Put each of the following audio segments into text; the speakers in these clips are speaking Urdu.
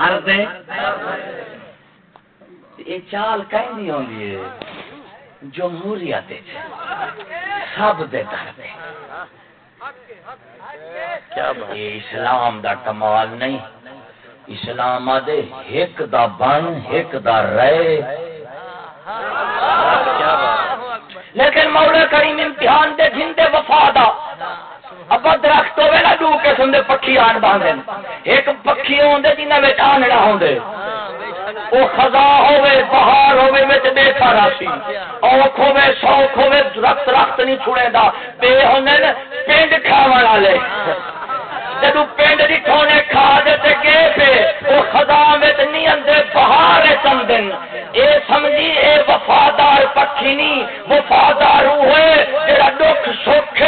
ہر دے یہ چال کہیں نہیں ہوندی ہے؟ جمہوریت سب دے در دے یہ اسلام دا کمال نہیں۔ اسلام دے ایک دا بن ایک دا رہے لیکن مولا کریم امتحان دے جن وفا دا۔ ابا درخت ہوے نا دو قسم دے پکھی آن باندھن ایک پکھی ہوندے جنہاں وچ آنڑا ہوندے۔ وہ خزا ہوے بہار ہوے وچ بیٹھا راسی اوکھ ہوے شوق ہوے درخت درخت نہیں چھڑے دا بے ہوندے پنڈ کھاون والے۔ جدو پنڈ دی کھونے کھا دے تے گئے پہ وہ خزاں وچ نہیں اندے بہار چندن اے سمجھی، اے وفادار پکھی نہیں وفادار ہوئے، جڑا دکھ سکھ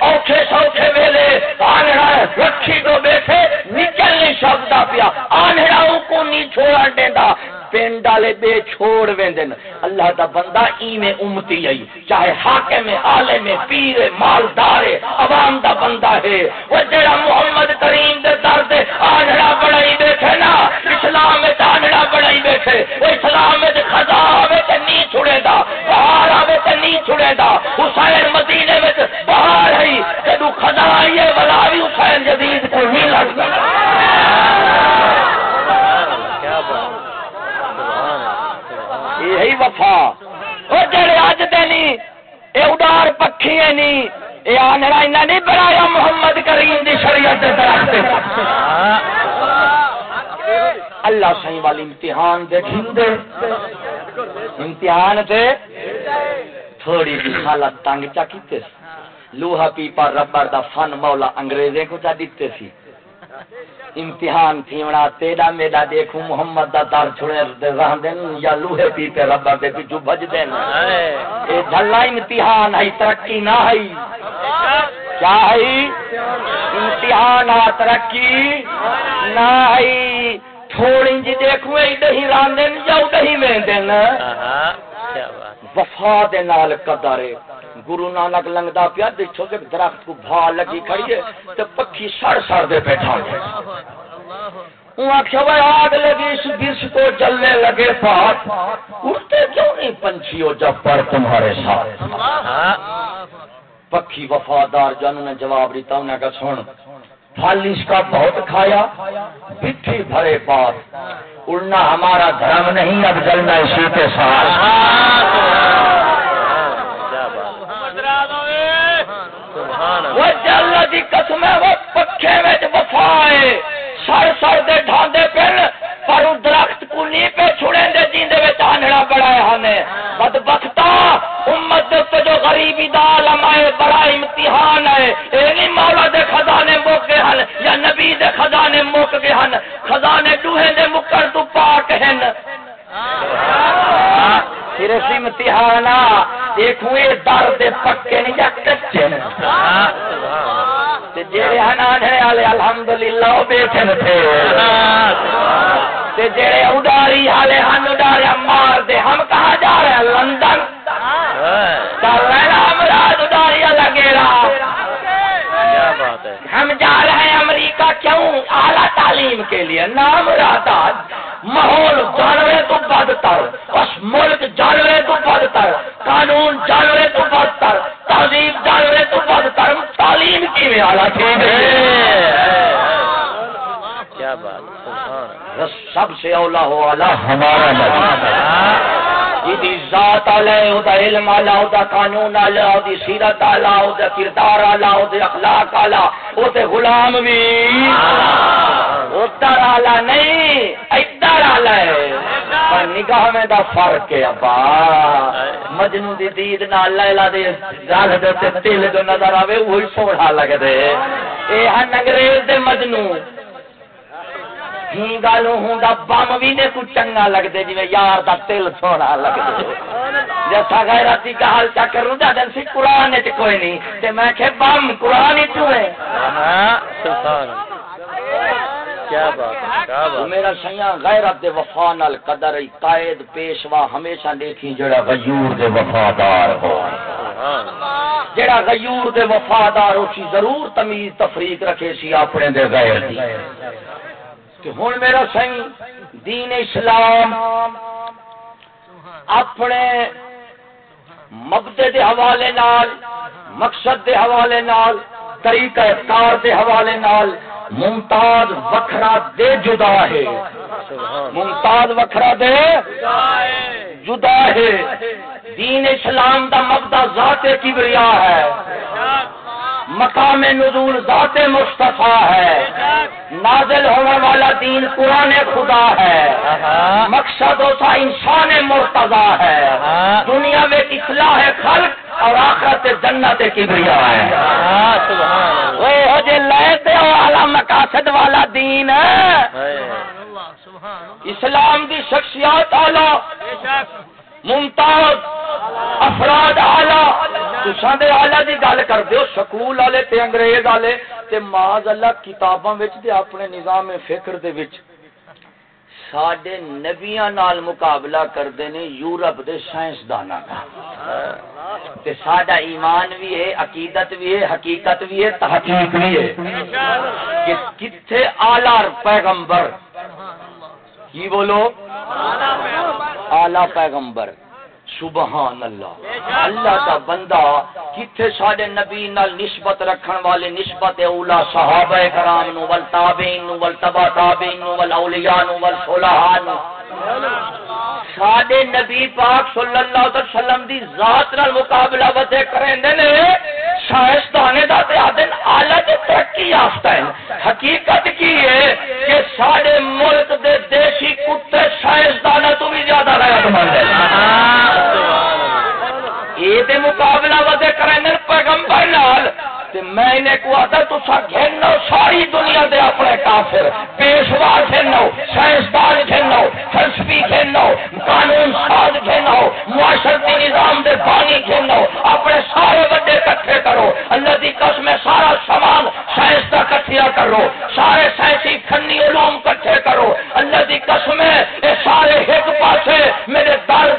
اوکھے سوکھے ویلے آنڑا رکھی تو بیٹھے، نکل نہیں سکتا پیا۔ آنڑا کو نہیں چھوڑا دیندا پنڈ والے بے چھوڑ ویندن۔ اللہ دا بندہ ایویں امتی آئی، چاہے حاکم عالم پیر، مالدار، عوام دا بندہ ہے۔ وہ جڑا محمد محمد کریم دے در دے آنڑا بڑائی بیٹھے نا، اسلام وچ آنڑا بڑائی بیٹھے، وہ اسلام وچ خزا آوے تے نہیں چھڑے دا بہار آوے تے نہیں چھڑے دا حسین مدینے وچ بہار ہے جدو خزا آئیے ولا بھی حسین جدید کو نہیں لگتا یہی وفا۔ وہ جڑے اج دینی اے اڈار پکھی ہے نہیں اے آنڑا نہیں بنایا محمد کریم دی شریعت دے درخت اللہ سائیں والی امتحان دے دے امتحان دے تھوڑی سی حالت تنگ چا کیتے لوہا پیپا ربر دا فن مولا انگریزیں کو چا دیتے سی۔ امتحان تھیونا تیرا میرا دیکھوں محمد دا دار چھوڑے رہن دین یا لوہے پی پہ ربر دے پیچھو بج دین۔ اے جھلا امتحان ہے ترقی نہ ہے۔ کیا ہے؟ امتحان ہے ترقی۔ نہ ہے۔ تھوڑی جی دیکھوں اے دہی ران دین یا دہی میں دین۔ وفا دے نال قدر گرو نانک لنگدا پیا دیکھو کہ درخت کو بھا لگی کھڑی ہے تے پکھی سڑ سڑ دے بیٹھا ہے وہ آخیا بھائی آگ لگی اس دس کو جلنے لگے پاٹ اٹھتے کیوں نہیں پنچھی ہو جب پر تمہارے ساتھ؟ پکھی وفادار جانو نے جواب دیتا انہیں کہا سن پھل اس کا بہت کھایا پٹھی بھرے پاس اڑنا ہمارا دھرم نہیں اب جلنا اسی کے ساتھ۔ وہ جل دی قسم ہے وہ پکھے وچ وفا ہے۔ سر سر دے ڈھاندے پن پر درخت کو نہیں پہ چھڑے دے جیندے وچ بڑائے ہنے بدبختا امت دے تے جو غریبی دا عالم ہے بڑا امتحان ہے۔ اے نہیں مولا دے خزانے موک گئے ہن یا نبی دے خزانے موک گئے ہن۔ خزانے دوہے دے مکر تو پاک ہن۔ صرف امتحان دیکھو یہ درد پکے نہیں یا کچے جڑے ہنانے والے الحمدللہ بیٹھے تھے جڑے اڈاری والے ہن اڈاریا مار دے۔ ہم کہاں جا رہے ہیں؟ لندن۔ لگے رہا۔ ہم جا رہے ہیں امریکہ کیوں؟ اعلیٰ تعلیم کے لیے۔ نام رہتا ماحول جانورے تو بدتر بس ملک جانورے تو بدتر قانون جانورے تو بدتر تہذیب جانورے تو بدتر۔ تعلیم کی میں اعلیٰ ٹھیک کیا بات سب سے اولا ہو اعلیٰ ہمارا ذات دا علم دا قانون سیرت دا کردار اخلاق او تے غلام بھی۔ آلہ نہیں ادھر آلہ ہے۔ پر نگاہ میں دا فرق ہے ابا۔ مجنو دی دید نہ لیلا دے دے تے تل جو نظر آوے وہی سوڑا لگ دے اے ہن انگریز دے مجنو ہی گالو ہوں بم بھی نے کچھ چنگا لگ دے جی یار دا تل سونا لگ دے جیسا غیرتی کا حال چا کروں دا دن سی قرآن چ کوئی نہیں تے میں کہ بم قرآن ہی تو ہے سبحان کیا بات میرا سیاں غیرت دے وفا نال قدر قائد پیشوا ہمیشہ دیکھی جڑا غیور دے وفادار ہو جڑا غیور دے وفادار ہو سی ضرور تمیز تفریق رکھے سی اپنے دے غیر دی کہ ہوں میرا سی دین اسلام اپنے مبدے دے حوالے نال، مقصد دے حوالے نال، طریقہ کار دے حوالے نال ممتاز وکھرا دے جدا ہے۔ ممتاز وکھرا دے جدا ہے۔ دین اسلام دا مبدا ذات کبریا ہے۔ مقام نزول ذات مصطفیٰ ہے۔ نازل ہونے والا دین قرآن خدا ہے۔ مقصد ہوتا انسان مرتضی ہے۔ دنیا میں اصلاح خلق اور آخرت جنت کبریا ہے۔ مقاصد والا دین اسلام دی شخصیات اعلی ممتاز افراد آلہ تساں دے آلہ دی گل کر دیو سکول والے تے انگریز والے تے ماذ اللہ کتاباں وچ تے اپنے نظام فکر دے وچ۔ ساڈے نبیاں نال مقابلہ کردے نے یورپ دے سائنس سائنسداناں دا۔ تے ساڈا ایمان بھی ہے، عقیدت بھی ہے، حقیقت بھی ہے، تحقیق بھی ہے۔ کہ کتھے اعلی پیغمبر؟ کی بولو؟ اعلی پیغمبر۔ سبحان اللہ۔ اللہ کا بندہ کتنے سارے نبی نال نسبت رکھن والے نسبت اولا صحابہ کرام نو ول تابعین نو ول تبع تابعین نو ول اولیاء نو ول صلحاء نو۔ ساڈے نبی پاک صلی اللہ علیہ وسلم دی ذات نال مقابلہ وتے کریندے نے سائنسدانے دا تے آدن اعلی تے ترقی یافتہ ہے حقیقت کی ہے کہ ساڈے ملک دے دیسی کتے سائنسداناں تو بھی زیادہ غیرت مند ہیں۔ یہ مقابلہ ودے کریں پیغمبر نال، تے میں انہیں کو آتا تو سا گھنو ساری دنیا دے اپنے کافر، پیشوا گھنو سائنسدان گھنو فلسفی گھنو قانون ساز گھنو معاشرتی نظام دے بانی گھنو اپنے سارے بڑے کٹھے کرو۔ اللہ دی قسم سارا سامان سائنس کا کٹھیا کرو، سارے سائنسی فنی علوم کٹھے کرو۔ اللہ دی قسم اے سارے ایک پاسے میرے در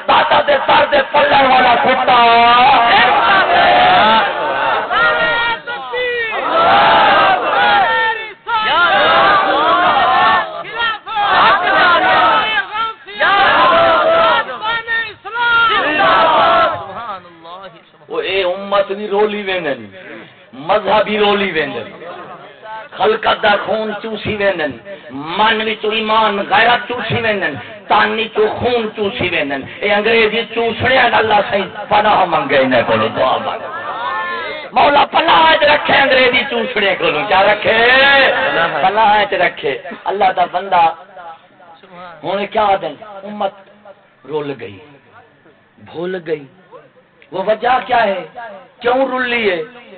داتا دے در دے پلر والا کتا۔ امت نہیں رولی وینن مذہبی رولی وینن خلقت دا خون چوسی وینن من وچ ایمان، غیرت چوسی وینن تان چو خون چوسی وینن اے انگریزی چوسڑے اللہ صحیح پناہ منگے نے کولو، دعا مانگ مولا، پناہ رکھے انگریزی چوسڑے کولو، کیا رکھے؟ پناہ رکھے۔ اللہ دا بندہ، ہن کیا دن، امت رول گئی۔ بھول گئی۔ وہ وجہ کیا ہے؟ کیوں رول لیے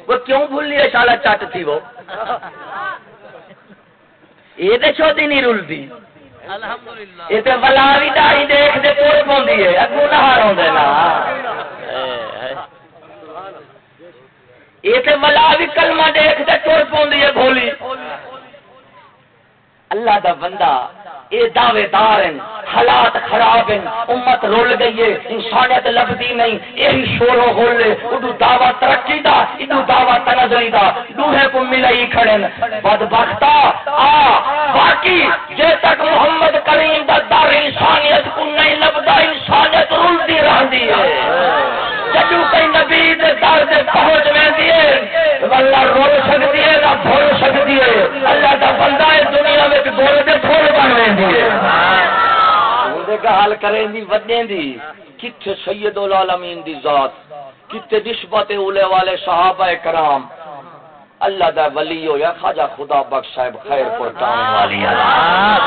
وہ کیوں بھول لیے شالا چٹ تھی وہ۔ یہ تو چھوٹی نہیں رلتی بلا بھی داری دیکھ دے پوندی ہے اگو نہار ہوندے نا۔ یہ تو بلا بھی کلمہ دیکھ دے چور پوندی ہے بھولی۔ اللہ دا بندہ، اے دعوے دار ہیں، حالات خراب ہیں، امت رول گئی ہے، انسانیت لبدی نہیں، یہی شور و غلے ادو دعوی ترقی دا ادو دعوی تنظری دا، دوہے کو ملائی کھڑن بدبختا، آ، باقی جے تک محمد کریم دا دار انسانیت کو نہیں لبدا انسانیت رول دی رہندی ہے۔ جدو کئی نبی در سے پہنچ ویندی ہے اللہ رو سکتی ہے نہ بھول سکتی ہے۔ اللہ کا بندہ ہے دنیا میں بول دے بھول بن ویندی ہے۔ حل کریں دی ودیں دی۔ کتھے سید العالمین دی ذات کتھے نسبت اولے والے صحابہ کرام۔ اللہ دا ولی ہو یا خواجہ خدا بخش صاحب خیر پرتانے والی۔ اللہ۔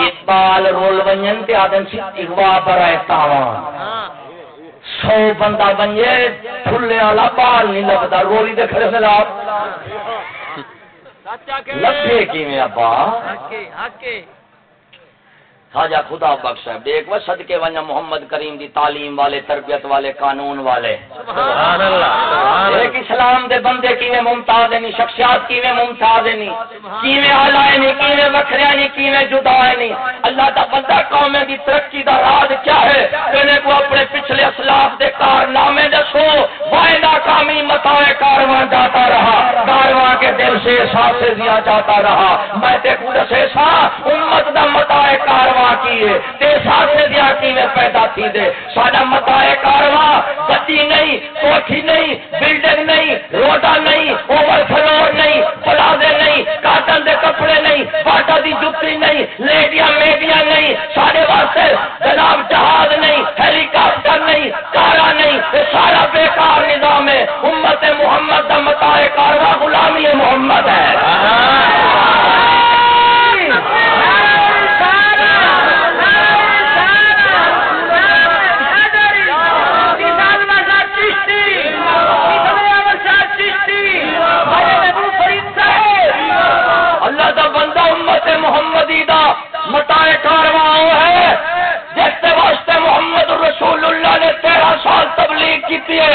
اقبال رول بنجن تے آدم سی اقبال پر آئے تاوان سو بندہ بنجے پھلے والا بال نہیں لگتا رولی دے کھڑے سے لاپ لگے کی میں ابا خواجہ خدا بخش ہے دیکھ وہ صدقے ونجا محمد کریم دی تعلیم والے تربیت والے قانون والے۔ سبحان اللہ ایک اسلام دے بندے کیویں ممتاز نہیں شخصیات کیویں ممتاز نہیں کیویں اعلی نہیں کیویں وکھرے نہیں کیویں جدا نہیں۔ اللہ دا بندہ قوم دی ترقی دا راز کیا ہے؟ کنے کو اپنے پچھلے اسلاف دے کارنامے دسو وائے ناکامی متائے کارواں جاتا رہا۔ کارواں کے دل سے احساس سے دیا جاتا رہا۔ میں تے کو دسے سا امت دا متائے کارواں کیے تے ساتھ دیا کی میں پیدا تھی دے؟ ساڈا متا کارواں گتی نہیں، کوٹھی نہیں، بلڈنگ نہیں روڈا نہیں، اوور فلور نہیں، پلازے نہیں، کاٹن دے کپڑے نہیں، باٹا دی جتی نہیں لیڈیا میڈیا نہیں سارے واسطے جناب جہاز نہیں، ہیلی کاپٹر نہیں کارا نہیں سارا দিয়ে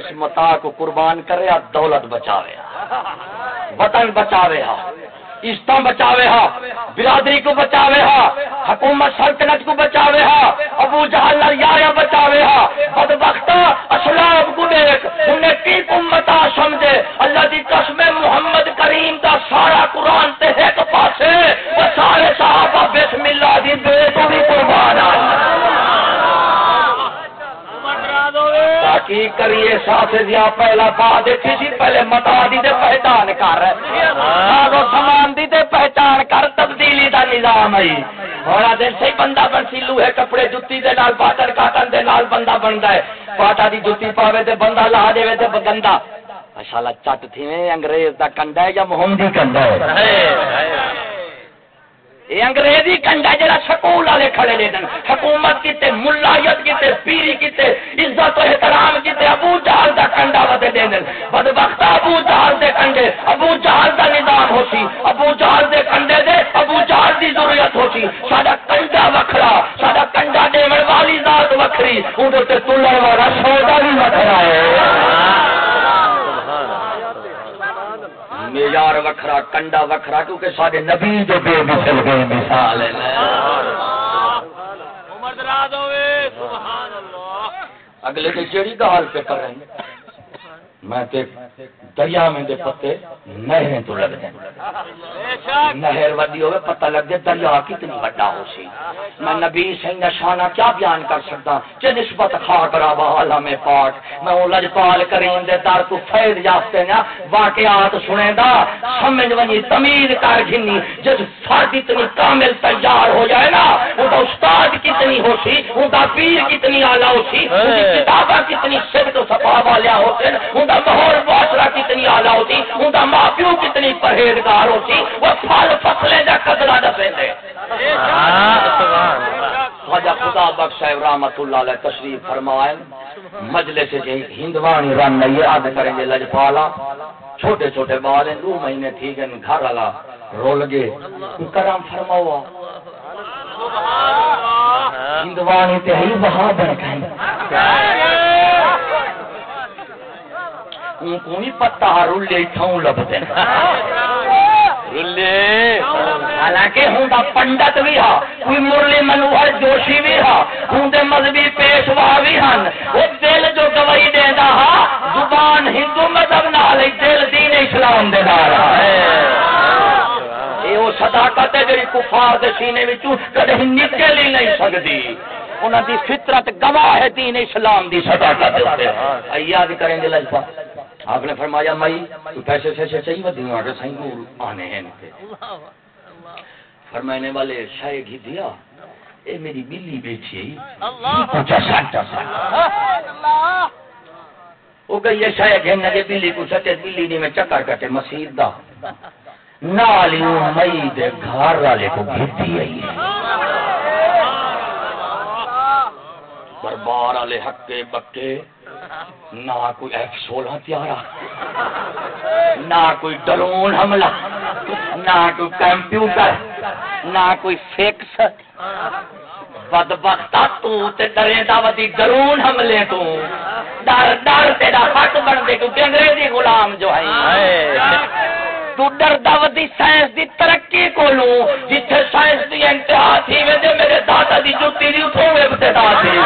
اس متا کو قربان کرے دولت بچاوے وطن بچاوے ہا عشتہ بچاوے ہا برادری کو بچاوے ہا حکومت سلطنت کو بچاوے ہا ابو جہل یا بچاوے ہا بدبخت اسلام کو دیکھ، انہیں کی امتا سمجھے؟ اللہ دی قسم محمد کریم دا سارا قرآن تے ایک پاسے۔ وہ سارے صحابہ بسم اللہ دی بے تو بھی قربان آ کی کریے ساتھ جی؟ دیا پہلا با دیکھی سی پہلے متا دی دے پہچان کر۔ سامان دی دے پہچان کر، تبدیلی دا نظام ہے۔ ہونا دن سے بندہ بن سی، لوہے کپڑے جتی دے نال پاٹر کاٹن دے نال بندہ بندا ہے۔ پاٹا دی جتی پاوے تے بندہ لا دے تے گندا۔ ماشاءاللہ چٹ تھی انگریز دا کنڈا ہے یا محمدی کنڈا ہے؟ یہ انگریزی کنڈا جڑا سکول والے کھڑے لے دن، حکومت کیتے، ملایت کیتے، پیری کیتے، عزت و احترام کیتے، ابو جہل دا کنڈا ودے دے دن۔ بدبخت ابو جہل دے کنڈے، ابو جہل دا نظام ہوسی، ابو جہل دے کنڈے دے، ابو جہل دی ضرورت ہوسی۔ ساڈا کنڈا وکھرا، ساڈا کنڈا دیون والی ذات وکھری اون تے تلن والا سودا بھی وکھرا ہے معیار وکھرا کنڈا وکھرا کیونکہ سارے نبی جو بے مثل گئے مثال ہے اگلے دن جیڑی گال پہ کر رہے ہیں میں تے دریا میں دے پتے نہریں تو لگ جائیں۔ نہر وڈی ہوئے، پتہ لگ جائے دریا کتنی بڑا ہو سی میں نبی سے نشانہ کیا بیان کر سکتا؟ کہ نسبت خاک را بحال ہمیں پاک۔ میں وہ لجپال کریم دے دار تو فید جاستے نا واقعات سنے دا۔ سمجھ ونی، تمیز کر گھنی۔ جس فرد اتنی کامل تیار ہو جائے نا وہ دا استاد کتنی ہو سی وہ دا پیر کتنی آلہ ہو سی وہ کتابہ کتنی صدق و صفا والیا ہوتے ہیں دا ماحول معاشرہ کتنی آلہ ہوتی ان کا ماں پیو کتنی پرہیزگار ہوتی، وہ پھل فصلیں کا قدرہ دسے دے خواجہ خدا بخش صاحب رحمت اللہ علیہ تشریف فرمائے، مجلس سے ہندوانی رن نہیں یاد کریں گے لجپالا۔ چھوٹے چھوٹے بال ہیں، دو مہینے ٹھیک ہے گھر والا رول گے کرم فرماؤ۔ ہندوانی تے ہی وہاں بن کو بھی پتا رولے ٹھاؤں لبتے حالانکہ ہوں پنڈت بھی ہا کوئی مرلی منوہر جوشی بھی ہا ہوں مذہبی پیشوا بھی ہن وہ دل جو گواہی دینا ہا زبان ہندو مذہب نال دل دین اسلام دے نال یہ وہ صداقت ہے جی کفار دے سینے وچوں کدی نکل ہی نہیں سکتی انہاں دی فطرت گواہ ہے دین اسلام دی صداقت تے یاد کریں گے لجپا آپ نے فرمایا مائی پیسے سے چاہیے وہ دیوں آگے سائیں نور آنے ہیں فرمانے والے شاہ گھی دیا۔ اے میری بلی بیٹھی سا وہ گئی ہے شاہ گھن لگے بلی کو سچے بلی نہیں میں چکر کٹے مسیح دا۔ نالیوں مئی دے گھر والے کو گھتی آئی ہے۔ دربار والے ہکے بکے۔ نہ کوئی ایف سولہ تیارا نہ کوئی ڈرون حملہ، نہ کوئی کمپیوٹر، نہ کوئی فکس بد بختا ڈرے دا ودی ڈرون حملے تو۔ ڈر ڈر تیرا حق بن دے کیونکہ انگریزی غلام جو ہے۔ تو ڈر ودی سائنس دی ترقی کو لوں جتھے سائنس دی انتہا تھی وے میرے دادا دی جوتی دی اتھوں ابتدا تھی۔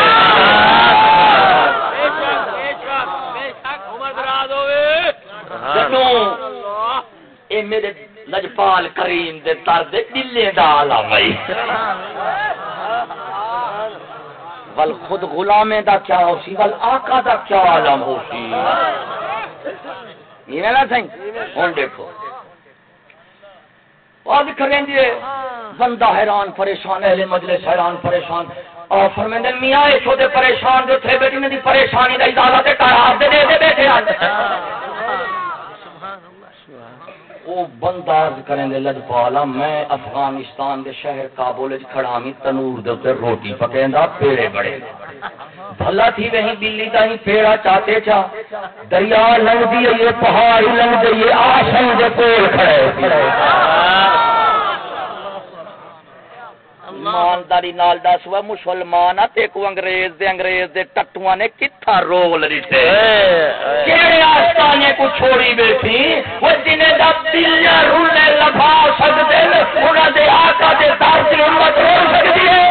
جدوں اے میرے لجپال کریم دے تر دے دلے دا عالم ہے۔ ول خود غلامے دا کیا ہو سی، ول آقا دا کیا عالم ہو سی۔ یہ نا سنگ ہن دیکھو۔ آج کریں گے بندہ حیران پریشان، اہل مجلس حیران پریشان۔ اور فرمیندے میاں اے چھوٹے پریشان جو تھے بیٹی میں دی پریشانی دا اجازت قرار دے دے دے، بیٹھے وہ بندہ عرض کریں گے لج پالا۔ میں افغانستان دے شہر کابل وچ کھڑا ہوں تنور دے اوپر روٹی پکیندا پیڑے بڑے۔ بھلا تھی وہیں بلی دا ہی پیڑا چاہتے چا۔ دریا لنگ دی یہ پہاڑ لنگ دی یہ آشن دے کول کھڑے۔ ایمانداری نال دس وا مسلمان تے کو انگریز دے انگریز دے ٹٹواں نے کتھا رول رٹے کیڑے آستانے کو چھوڑی بیٹھی؟ وہ جنے دا دلیاں رولے لبھا سکدے انہاں دے آقا دے در دی امت رول سکدی ہے۔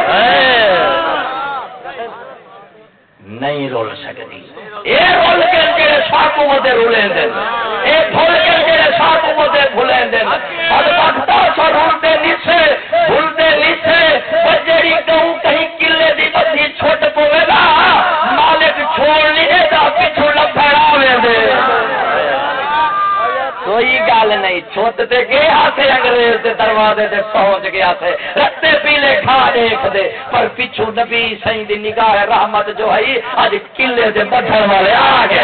نہیں رول سکتی اے رول کے جڑے ساکو ودے رولیں دے۔ اے انگریز دے دروازے دے پہنچ گیا تھے۔ رتے پیلے کھا دیکھ دے، پر پیچھو نبی سائیں دی نگاہ رحمت جو ہے اج قلعے دے بدھن والے آ گئے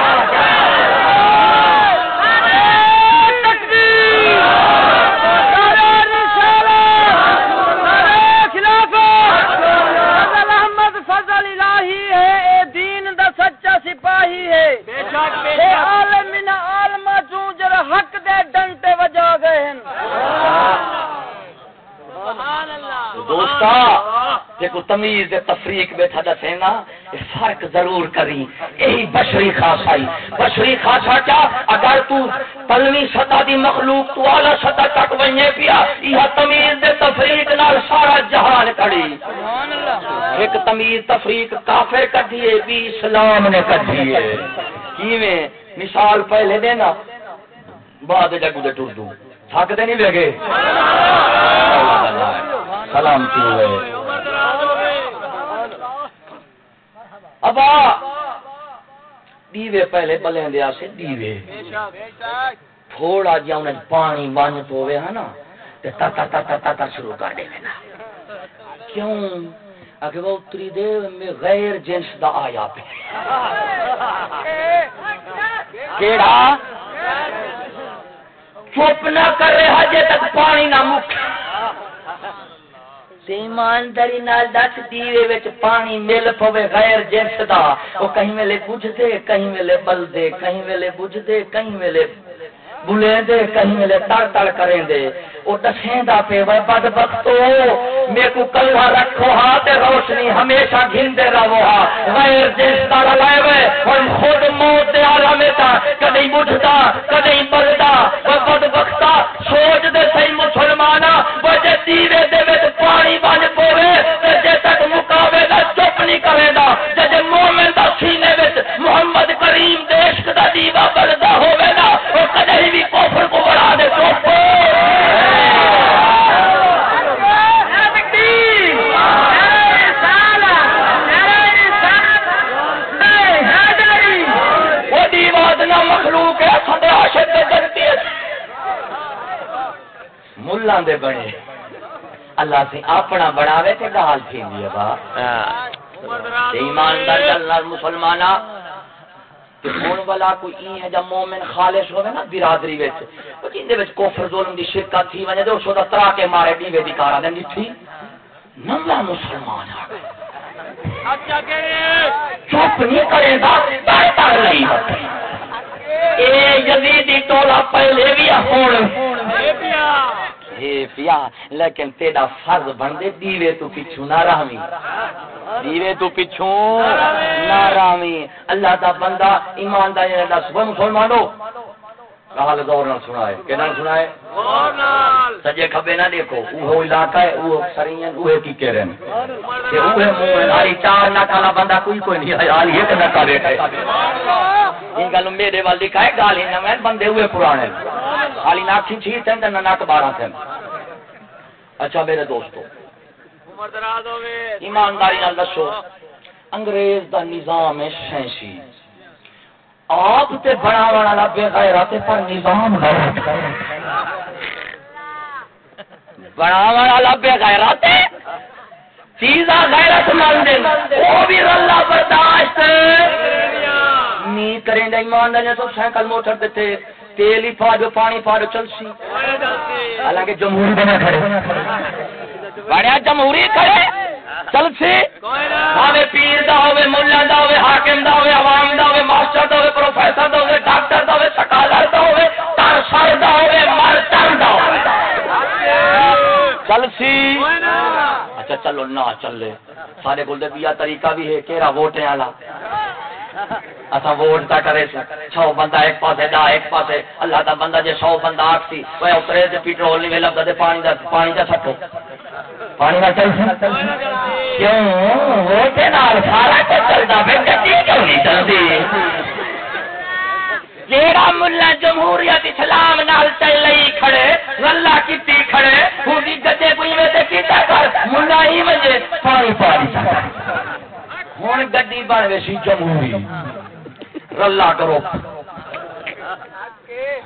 سپاہی ہے عالم عالم جڑا حق دے ڈنٹے وجا گئے ہیں دوستا دیکھو تمیز دے تفریق بیٹھا دسے نا فرق ضرور کری یہی بشری خاصائی۔ بشری خاصا کیا؟ اگر تو پلوی سطح دی مخلوق تو اعلی سطح تک ونے پیا یہ تمیز دے تفریق نال سارا جہان کھڑی ایک تمیز تفریق کافر کڈھیے بھی اسلام نے کڈھیے۔ کیویں؟ مثال پہلے دینا۔ بعد جگو دے ٹر دوں تھکتے نہیں لگے؟ سلام ابا! دیوے پہلے بلے دیا سے دیوے۔ تھوڑا جا انہیں پانی بن پوے ہے نا؟ تا تا تا تا تا تا شروع کر دے نا۔ کیوں؟ اگر وہ اتری دے میں غیر جنس دا آیا پہ۔ کیڑا؟ چپ نہ کر رہا جے تک پانی نہ مک۔ ایمانداری نال دس دیوے وچ پانی مل پوے غیر جنس دا۔ او کہیں ویلے بجھ دے کہیں ویلے بل دے کہیں ویلے بجھ دے کہیں ویلے بلے دے کہیں ویلے تڑ تڑ کریں دے او دسیں دا پے وے، بد بختو میں کو کلھا رکھو ہا تے روشنی ہمیشہ گھندے رہو ہا۔ غیر جنس دا لائے وے، ہن خود موت دے عالم تا۔ کدی بجھدا، کدی بلدا وہ بد بختا سوچ دے صحیح سیوے دے پانی بن پوے جے تک مکاوے گا چپ نہیں کرے گا جے مومن دا سینے وچ محمد کریم دے دا دیوا بلدا ہوے گا، او کدی بھی کفر کو بڑھا دے، چپ۔ مخلوق ہے سڈے عاشق ملان دے بنے۔ اللہ سے اپنا بناوے تے گال تھی دی با. ایماندار اللہ مسلمانہ کہ ہون والا کوئی این ہے جب مومن خالص ہوئے نا برادری وچ او جیندے وچ کفر ظلم دی شرکت تھی ونے تے اس دا ترا کے مارے دیوے دی کارا دے نٹھی نملا مسلمان آ گئے۔ اچھا کہ چپ نہیں کرے گا بہتر نہیں اے یزیدی ٹولا پہلے بھی ہون۔ اے پیا اے پیا لیکن تیرا فرض بن دے، دیوے تو پیچھو نہ رہمی دیوے تو پیچھو نہ رہمی اللہ دا بندہ، ایمان دا دس وہ مسلمانو کہال دور نہ سنائے۔ کہ نہ سنائے؟ نال۔ سجے کھبے نہ دیکھو وہ علاقہ ہے وہ سرین وہ کی کہہ رہے ہیں؟ کہ وہ منہ ہاری چار نہ کالا بندہ کوئی کوئی نہیں ہے حال یہ کہ نہ کرے ان گل میرے وال لکھا ہے گالی نہ میں بندے ہوئے پرانے۔ خالی نہ کھچی تھے نہ نک بارہ تھے۔ اچھا میرے دوستو عمر دراز ہوے ایمانداری نال دسو انگریز دا نظام ہے شینشی آپ تے بڑا والا بے غیرت پر نظام غیرت بڑا والا بے غیرت چیزا غیرت مند وہ بھی رلا برداشت نہیں کریں گے ایمانداری تو سائیکل موٹر دیتے تیل ہی پا دو پانی پا دو چلسی حالانکہ جمہوری بنا کھڑے۔ بڑا جمہوری کھڑے۔ چلسی کوئی پیر دا ہوے مولا دا ہوے حاکم دا ہوے عوام دا ہوے ماسٹر دا ہوے پروفیسر دا ہوے ڈاکٹر دا ہوے سکالر دا ہوے تر سر دا ہوے مرتر دا ہوے چل اچھا چلو، نہ چلے۔ سارے کول بیا طریقہ بھی ہے، کیڑا ووٹیں والا اسا ووٹ تا کرے سی سو بندہ ایک پاسے دا، ایک پاسے۔ اللہ دا بندہ جے سو بندہ آکسی وہ اترے تے پیٹرول نہیں لبدا تے پانی دا پانی دا سٹو۔ پانی دا چل نہ کیوں؟ وہ نال سارا کچھ چلدا پھر گڈی کیوں نہیں جیڑا ملا جمہوریت اسلام نال چل لئی کھڑے کیتی کھڑے گدے کوئی میں تے کیتا کر ملا ہی پانی پانی ہن گڈی بن جمہوری۔ رلا کرو۔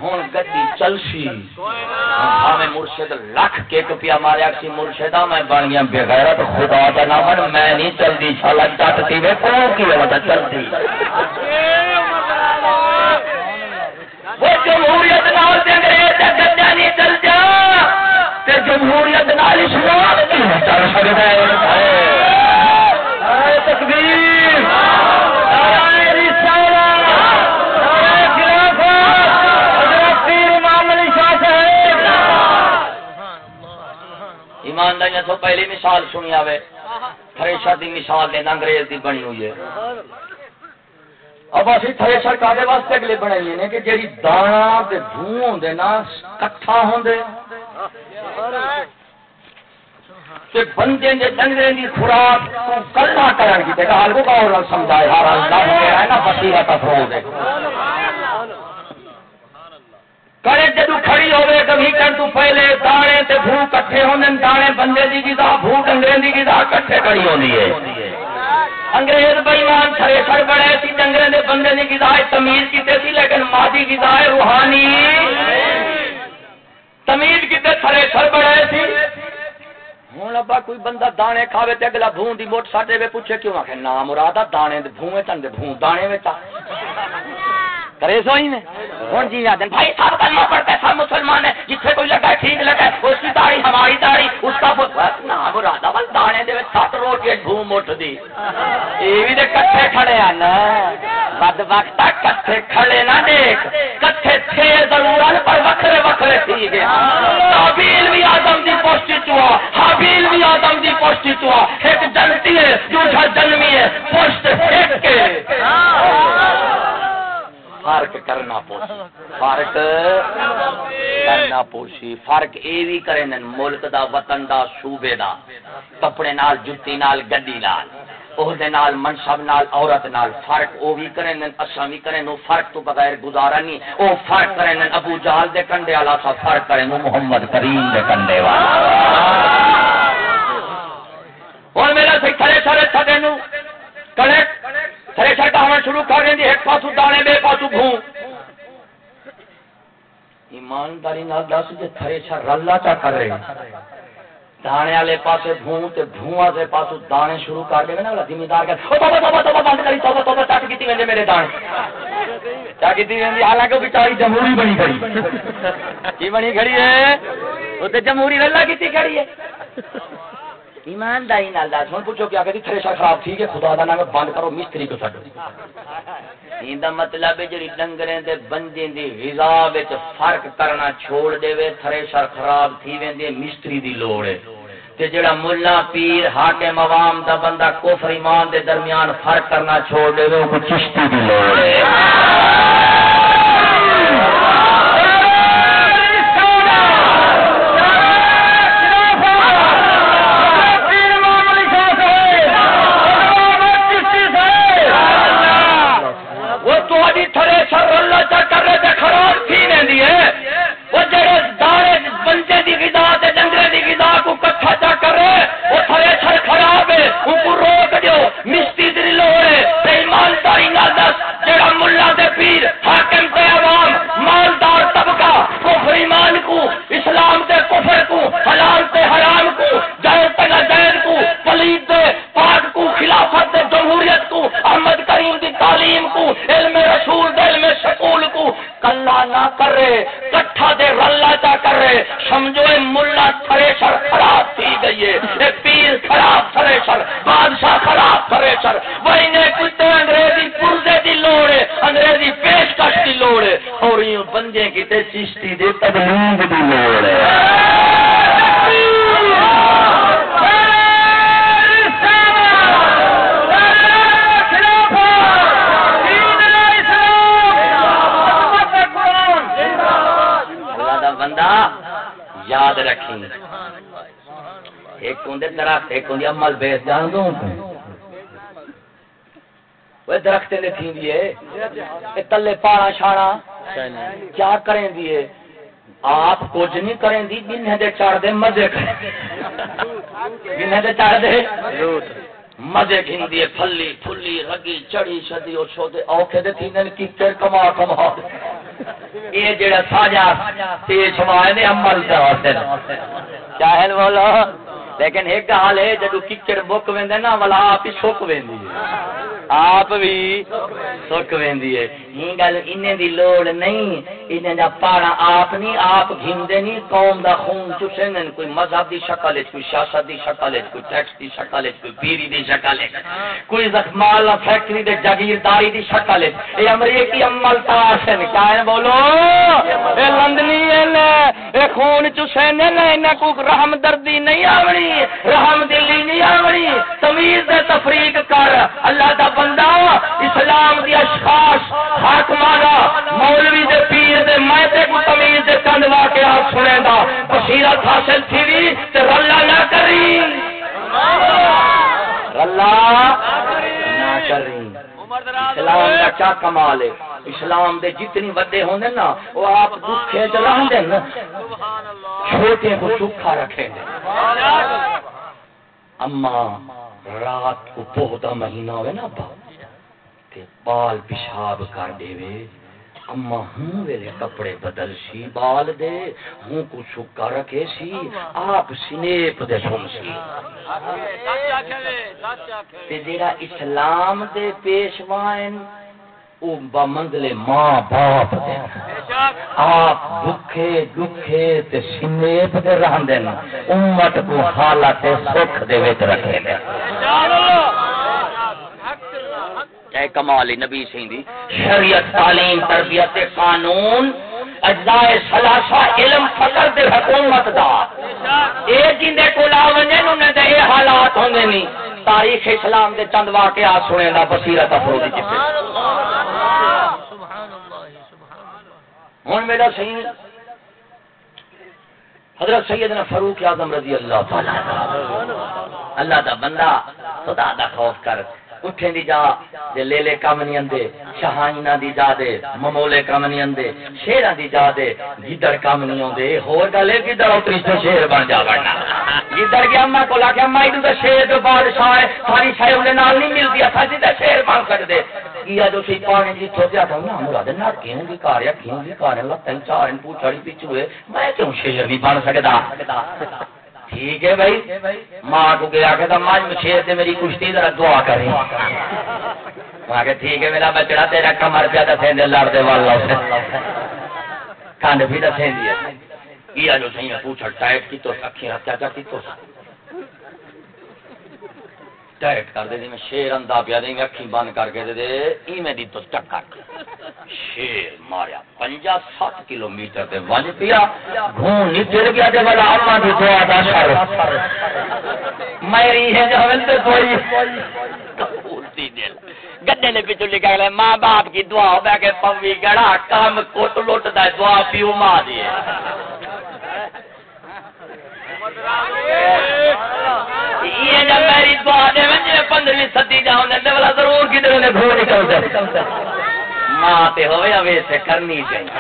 ہن گڈی چلسی کوئی ہمیں مرشد لکھ کے کپیا ماریا سی مرشدہ میں بن گیا بے خدا دا نام میں نہیں چلتی شالا ڈٹتی وے کون کی وجہ چلتی وہ جمہوریت نال انگریز تے نہیں چل جا جمہوریت نال اسلام نہیں چل سکدا ہے اے تکبیر نعرہ رسالت نعرہ خلافت حضرت پیر امام علی شاہ صاحب ایمانداری تو پہلی مثال سنی آوے۔ تھریشر دی مثال دینا انگریز دی بنی ہوئی ہے۔ اب اسی تھریشر کادے واسطے اگلے بنائی نے کہ جیڑی دانا تے دھوں ہوندے نا کٹھا ہوندے۔ تے بندے دے ڈنگرے دی خوراک کو کلنا کرن کی تے حال کو اور سمجھائے ہر اللہ ہے نا بصیرت افروز ہے۔ کڑے جدو کھڑی ہوئے کبھی کر تو پہلے دانے تے بھو کٹھے ہوندے دانے بندے دی غذا بھو ڈنگرے دی غذا کٹھے کڑی ہوندی ہے۔ انگریز بےمان کھڑے، سر بڑے سی ڈنگرے دے بندے دی غذا تمیز کیتے سی، لیکن مادی غذا روحانی۔ تمیز کیتے کھڑے، سر بڑے سی۔ ہوں ابا، کوئی بندہ دانے کھاوے تے اگلا بھون دی موٹ ساٹے وے پوچھے کیوں؟ آخے نا مرادا دانے دے بھوئے چن دے بھون، دانے وچ آ۔ کرے سو ہی نے ہوں جی آدن بھائی سب کلمہ پڑھتے ہیں سب مسلمان ہیں۔ جتھے کوئی لگا ہے، ٹھیک لگا ہے۔ اس کی داڑھی، ہماری داڑھی، اس کا فوٹ نا مرادا بس دانے دے وچ سات روٹی بھون مٹ دی یہ بھی تے کٹھے کھڑے ہیں نا بد وقت کٹھے کھڑے نہ دیکھ۔ کٹھے تھے ضرور پر وکھرے وکھرے تھی گئے۔ حابیل بھی آدم دی پوسٹی چوا حابیل بھی آدم دی پوسٹی چوا ایک جنتی ہے دوسرا جنمی ہے۔ پوسٹ ایک کے۔ فرق کرنا پوشی۔ فرق کرنا پوشی۔ فرق اے بھی کرے نن، ملک دا، وطن دا، صوبے دا۔ کپڑے نال، جُتی نال، گڈی نال۔ عہدے نال، منصب نال، عورت نال۔ فرق او بھی کرے نن، اساں بھی کرے نو فرق تو بغیر گزارا نہیں۔ او فرق کرے نن، ابو جہل دے کنڈے والا سا فرق کرے نو محمد کریم دے کنڈے والا۔ اور میرا سی کھڑے سارے تھڈے نو۔ کڑے تھریشر کا شروع کر رہی جی، ایک پاسو دانے بے پاسو گھوں۔ ایمانداری نال دس جے تھرے چا رلا چا کر رہے دانے والے پاسے بھون تے بھون والے پاسو دانے شروع کر دے نا۔ زمیندار کہ او توبہ توبہ توبہ بند کری توبہ توبہ چٹ کیتی ویندے جی میرے دانے۔ چا کیتی ویندی جی، حالانکہ بیچاری جمہوری بنی کھڑی کی بنی کھڑی ہے؟ او تے جمہوری رلا کیتی کھڑی ہے۔ ایمانداری نال دس۔ ہن پوچھو کیا کہ جی تھریشر خراب تھی کہ خدا دا نام بند کرو، مستری کو چھڈو۔ ایندا مطلب ہے جڑی ڈنگریں دے بندے دی غذا وچ فرق کرنا چھوڑ دے وے تھریشر خراب تھی ویندی، مستری دی لوڑ ہے۔ تے جڑا ملا پیر، حاکم عوام دا بندہ کفر ایمان دے درمیان فرق کرنا چھوڑ دے وے او چشتی دی لوڑ ہے۔ ایک ہوں عمل بیس جان دو وہ درخت نے تھی دیے تلے پاڑا شاڑا کیا کریں دیے آپ کچھ نہیں کریں دی جنہیں دے چڑھ دے مزے کریں۔ دے چڑھ دے۔ مزے گھن دیے پھلی پھلی رگی چڑی شدی اور چھوڑے اوکھے دے تھی نن کی کر کما کما۔ یہ جڑا ساجا تیز ہمارے نے عمل سے حاصل چاہل بولو۔ لیکن ایک حال ہے جدو ککڑ بک ویندے نا والا آپ ہی سک ویندی ہے۔ آپ بھی سک ویندی ہے۔ یہ گل انہیں دی لوڑ نہیں۔ انہیں دا پارا آپ نہیں آپ گھندے نہیں قوم دا خون چسنن کوئی مذہب دی شکل ہے، کوئی سیاست دی شکل ہے، کوئی ٹیکس دی شکل ہے، کوئی پیری دی شکل ہے۔ کوئی زخمال فیکٹری دے جاگیرداری دی شکل ہے۔ اے امریکی عمل تاشن کیا ہے؟ بولو۔ اے لندنی اے خون چسنن انہیں کوئی رحم دردی نہیں آوری۔ رحم دلی نہیں آوری۔ تمیز دے تفریق کر۔ اللہ دا بندہ، اسلام دی اشخاص حاکمانا مولوی دے پیر دے مائتے کو تمیز دے کند واقعہ سنے دا، بصیرت حاصل تھی بھی تے رلا نہ کری۔ رلا نہ کری۔ اسلام کا کیا کمال ہے؟ اسلام دے جتنی وڈے ہوندے نا، وہ آپ دکھے چلان دے نا۔ چھوٹے کو سکھا رکھے۔ دے اما رات کو مہینہ ہوئے نا تے بال پیشاب کر دے وے۔ اما ہوں ویلے کپڑے بدل سی بال دے۔ ہوں کو سکا رکھے سی آپ سنیپ دے سن سی۔ تے جیڑا اسلام دے پیشوائن بمنگلے ماں باپ دے۔ آپ دکھے دکھے تے سنیپ دے رہن دینا امت کو حالت سکھ دے ویت رکھے دے۔ اے کمال نبی سین دی۔ شریعت تعلیم تربیت قانون اجزاء ثلاثہ علم فقر دے حکومت دا۔ اے جن دے کول آونے انہاں دے اے حالات ہوندے نہیں تاریخ اسلام دے چند واقعات سنے دا بصیرت افروزی جتے ہن میرا صحیح حضرت سیدنا فاروق اعظم رضی اللہ تعالی اللہ دا بندہ خدا دا خوف کر۔ اٹھیں دی جا دے لے لے کام نہیں اندے شہائنہ دی جا دے، ممولے کام نہیں اندے، شیرہ دی جا دے گیدر کام نہیں اندے ہور گلے گیدر اتری تو شیر بن جا بڑھنا گیدر کی اممہ کو لاکے اممہ ایدو دا شیر دو بادشاہ ہے، ساری شاہ انہیں نال نہیں مل دیا سا جی دا شیر بن سکتے کیا جو سی پانی جی تو کیا تھا نا مراد نہ کیوں دی کار یا کیوں دی کار اللہ تن چار ان پوچھڑی پیچھے میں کیوں شیر نہیں بن سکتا ٹھیک ہے بھائی ماں کو گیا کہ ماں شیر سے میری کشتی ذرا دعا کریں ماں کہ ٹھیک ہے میرا بچڑا تیرا کمر پہ دسیں دے لڑ دے والا کنڈ بھی دسیں دیا کیا جو صحیح پوچھڑ ٹائٹ کی تو اکھیں کیا کیا کی تو ٹائٹ کر دے جی، میں شیر اندا پیا دیں اکھی بند کر کے دے ای میں دی تو ٹکر شیر ماریا، پنجا سات کلو میٹر تے ونج پیا۔ گھون نچڑ گیا دے والا اما دی دعا دا شر۔ میری ہے جو تے کوئی کپورتی دل۔ گڈے نے پیچھے لکھا گیا ماں باپ کی دعا ہو بہ کے پوی گڑا کام کوٹ لوٹ دا دعا پیو ماں دی یہ میری دعا دے پندرہویں دے والا ضرور کدھر نے نکل دے۔ ماں تے کرنی چاہیے۔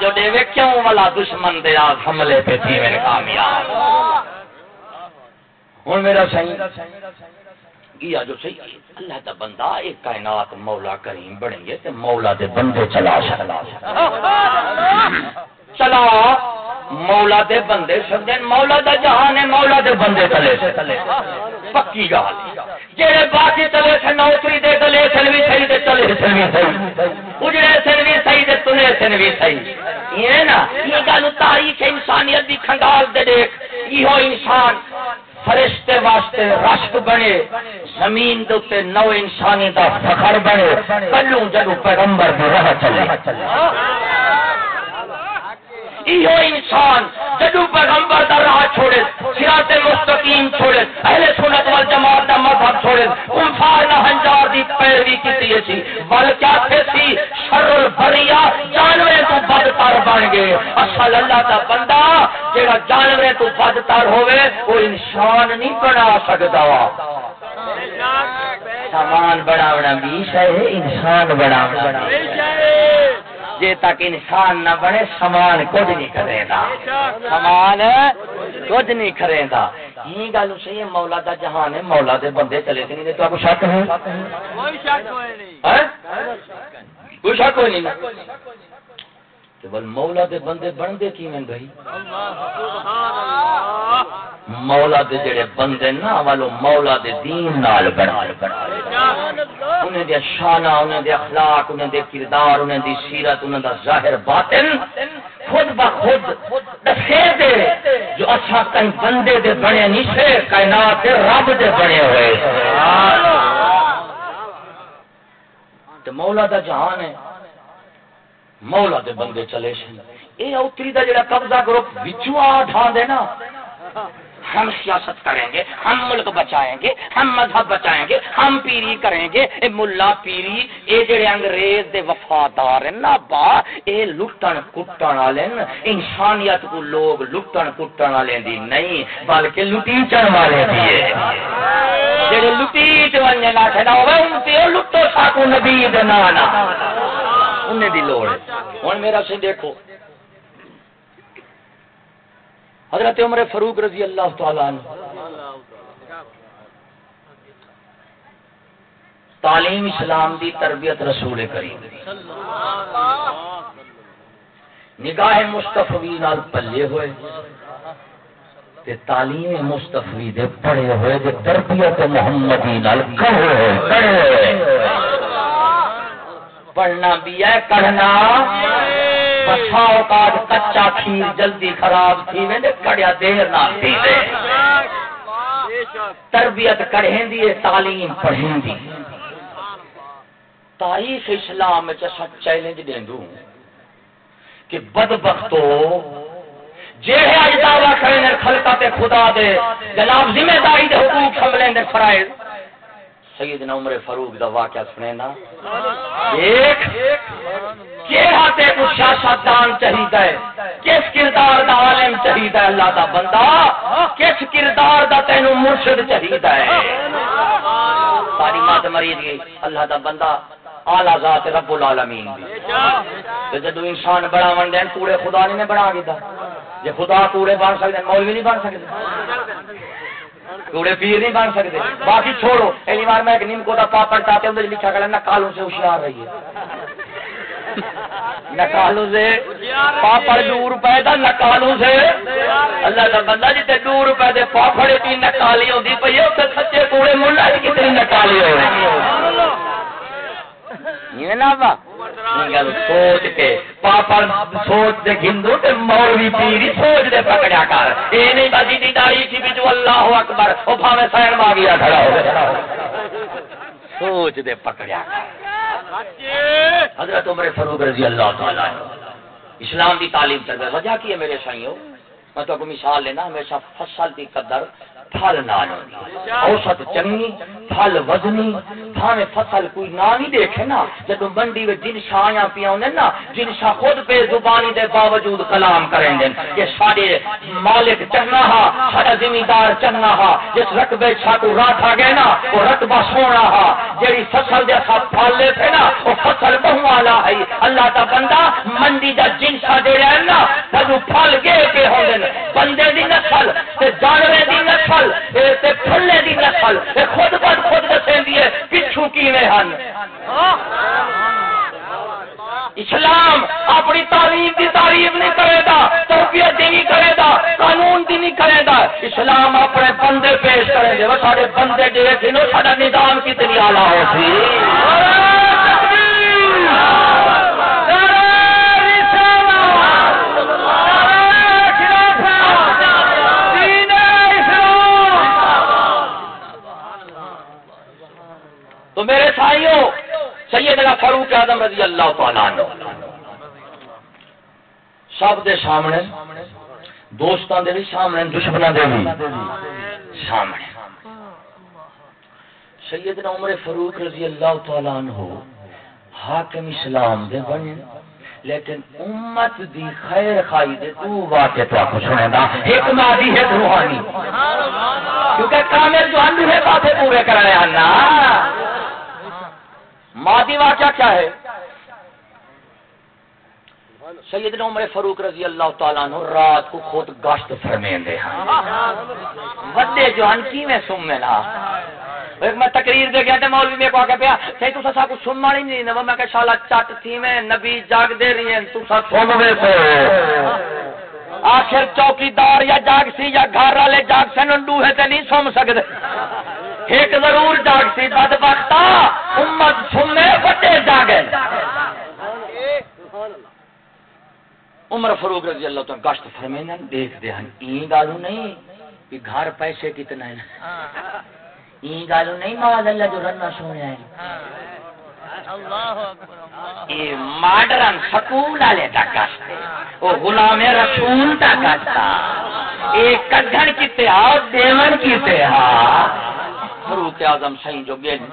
جو دے وے کیوں والا دشمن دے آ حملے پہ تھی میرے کامیاب۔ ہوں میرا گیا جو صحیح اللہ دا بندہ ایک کائنات مولا کریم بنے گے تے مولا دے بندے چلا چلا چلا مولا دے بندے سمجھے، مولا دا جہان ہے، مولا دے بندے تلے تلے پکی گال۔ جہے باقی تلے سے، نوکری دے تلے سن بھی صحیح دے تلے سن بھی صحیح اجڑے سن بھی صحیح دے، تلے سن بھی صحیح یہ نا، یہ گل تاریخ انسانیت دی کھنگال دے دیکھ۔ یہ انسان فرشتے واسطے رشک بنے۔ زمین دے نو انسانی دا فخر بنے۔ کلوں جدو پیغمبر بھی رہ چلے۔ ایو انسان، جدو پیغمبر دا راہ چھوڑے سیرات مستقیم چھوڑے، اہل سنت والجماعت دا مذہب چھوڑے، انفار نہ ہنجار دی پیروی کیتی سی، بلکہ تھے سی شر البریا جانورے تو بدتر بن گئے۔ اصل اللہ دا بندہ جیڑا جانورے تو بدتر ہوئے وہ انسان نہیں بنا سکتا سامان بڑا بھی ہے، انسان بڑا بڑا جے تک انسان نہ بنے سامان کچھ نہیں کرے گا سامان کچھ نہیں کرے گا یہ گل صحیح ہے مولا دا جہان ہے مولا دے بندے چلے تھے نہیں تو آپ شک ہے؟ کوئی شک کوئی نہیں۔ بل مولا دے بندے بنتے کی میں بھائی؟ مولا دے جڑے بندے نا والو مولا دے دین نال بنا بنا انہیں دے شانہ انہیں دے اخلاق انہیں دے کردار انہیں دی سیرت انہیں دا ظاہر باطن خود بخود دسے دے، جو اچھا کہیں بندے دے بنے نہیں سے کائنات دے رب دے بنے ہوئے۔ تو مولا دا جہان ہے۔ مولا دے بندے چلے سن اے اوتری دا جڑا قبضہ گروپ وچوں آ ٹھان دے نا۔ ہم سیاست کریں گے، ہم ملک بچائیں گے، ہم مذہب بچائیں گے، ہم پیری کریں گے۔ اے ملا پیری، اے جڑے انگریز دے وفادار ہیں، نا با، اے لٹن کٹن والے انسانیت کو لوگ لٹن کٹن والے دی نہیں، بلکہ لٹیچن والے دی ہے۔ جڑے لٹیچ ونجے نہ کھڑا ہوے ان تے لٹو ساکو نبی دے نانا۔ انہیں دی لوڑ ہے۔ ہن میرا سے دیکھو۔ حضرت عمر فروق رضی اللہ تعالیٰ عنہ۔ تعلیم اسلام دی تربیت رسول کریم۔ نگاہ مستفوی نال پلے ہوئے۔ تے تعلیم مستفوی دے پڑھے ہوئے دے تربیت محمدی نال کھڑے ہوئے۔ پڑھنا بھی ہے پڑھنا بسا اوقات کچا کھیر جلدی خراب تھی ویندے کڑیا دیر نہ تھی دے تربیت کڑھیں دی تعلیم پڑھیں دی تاریخ اسلام میں چسا چیلنج دیں دوں کہ بدبختو جے ہے اج دعویٰ کریں خلقات خدا دے، جناب ذمہ داری دے حقوق حملیں دے فرائض سیدنا عمر فاروق دا واقعہ سنے نا۔ کو چاہیے کس کردار دا عالم چاہیے اللہ دا بندہ؟ کس کردار دا تینوں مرشد چاہیے ساری مات مری گئی۔ اللہ دا بندہ آلہ ذات رب العالمین جدو انسان بڑا ون دین کوڑے خدا نے بنا دیتا۔ جے خدا کوڑے بن سکتے مولوی نہیں بن سکتے کوڑے پیر نہیں بن سکتے۔ باقی چھوڑو اگلی بار میں ایک نیم کو پاپڑ چاہتے اندر لکھا کر کالوں سے ہوشیار رہی ہے نکالوں سے، پاپڑ دو روپے کا نکالوں سے۔ اللہ کا بندہ جیتے دو روپے دے پاپڑ کی نکالی ہوتی پی ہے سچے کوڑے ملا کتنی نکالی ہو سوچ کے پاپا سوچ دے تے مولوی سوچ دے پکڑیا کر۔ اے نہیں دی داڑھی تھی اللہ اکبر، او بھاوے سائن کھڑا ہو سوچ دے پکڑیا کر۔ حضرت عمر فاروق رضی اللہ تعالی اسلام دی تعلیم کر وجہ کی ہے میرے سائیوں؟ میں تو مثال لینا، ہمیشہ فصل کی قدر پھل نال. اوسط چنگی، پھل وزنی. تھانے فصل کوئی نہ نہیں دیکھے نا. جب منڈی میں جن شایاں پیا ہونے نا، جن شاہ خود بے زبانی دے باوجود کلام کریں دیں کہ سارے مالک چنگا ہا سارا زمیندار چنگا ہا. جس رقبے چھاٹو رات آ گئے نا وہ رقبہ سونا ہا. جیڑی فصل دے ساتھ پھل لے تھے نا وہ فصل بہو والا ہے. اللہ کا بندہ منڈی دا جن شاہ دے رہے نا تجو پھل گے کے ہوں بندے دی نسل تے جانورے دی نسل نسل تھلے دی نسل خود بد خود دسیں ہے پچھو کیویں ہن؟ اسلام اپنی تعلیم کی تعریف نہیں کرے گا، تربیت دی نہیں کرے گا، قانون دی نہیں کرے گا۔ اسلام اپنے بندے پیش کرے گا سارے بندے دیکھ لو سارا نظام کتنی آلہ ہو سی؟ سیدنا فاروق اعظم رضی اللہ تعالیٰ عنہ۔ سب دے سامنے دوستان دے بھی سامنے دشمنوں دے بھی سامنے۔ سیدنا عمر فاروق رضی اللہ تعالیٰ عنہ حاکم اسلام دے بنے لیکن امت دی خیر خائی دے تو واقع تو آپ سنے دا ایک مادی ہے روحانی۔ کیونکہ کامل جو اندر ہے باتیں پورے کرنے آنا۔ مادی واقعہ کیا ہے؟ سیدنا عمر فاروق رضی اللہ تعالیٰ عنہ رات کو خود گشت فرمین دے ہاں وڈے جو ہن کی میں سمے نا؟ ایک میں تقریر دے گیا تے مولوی میں کو آ کے پیا تے تو سا کو سننا نہیں نہیں میں کہ شالا چٹ تھی میں نبی جاگ دے رہی ہیں تو سا سن میں سے آخر چوکیدار یا جاگ سی یا گھر والے جاگ سے ننڈو ہے تے نہیں سن سکدے۔ ایک ضرور جاگ سی بد وقتا امت سننے بڑے جاگے۔ عمر فروغ رضی اللہ تعالی گشت فرمینا دیکھ دے ہن، این گالو نہیں کہ گھر پیسے کتنا ہے این گالو نہیں ماذ اللہ جو رنہ سونے آئے یہ ماڈرن سکول والے کا گشت وہ غلام رسول کا گشت ایک کدھن کیتے ہاں دیون کیتے ہاں فروخ آزم سائیں جو گین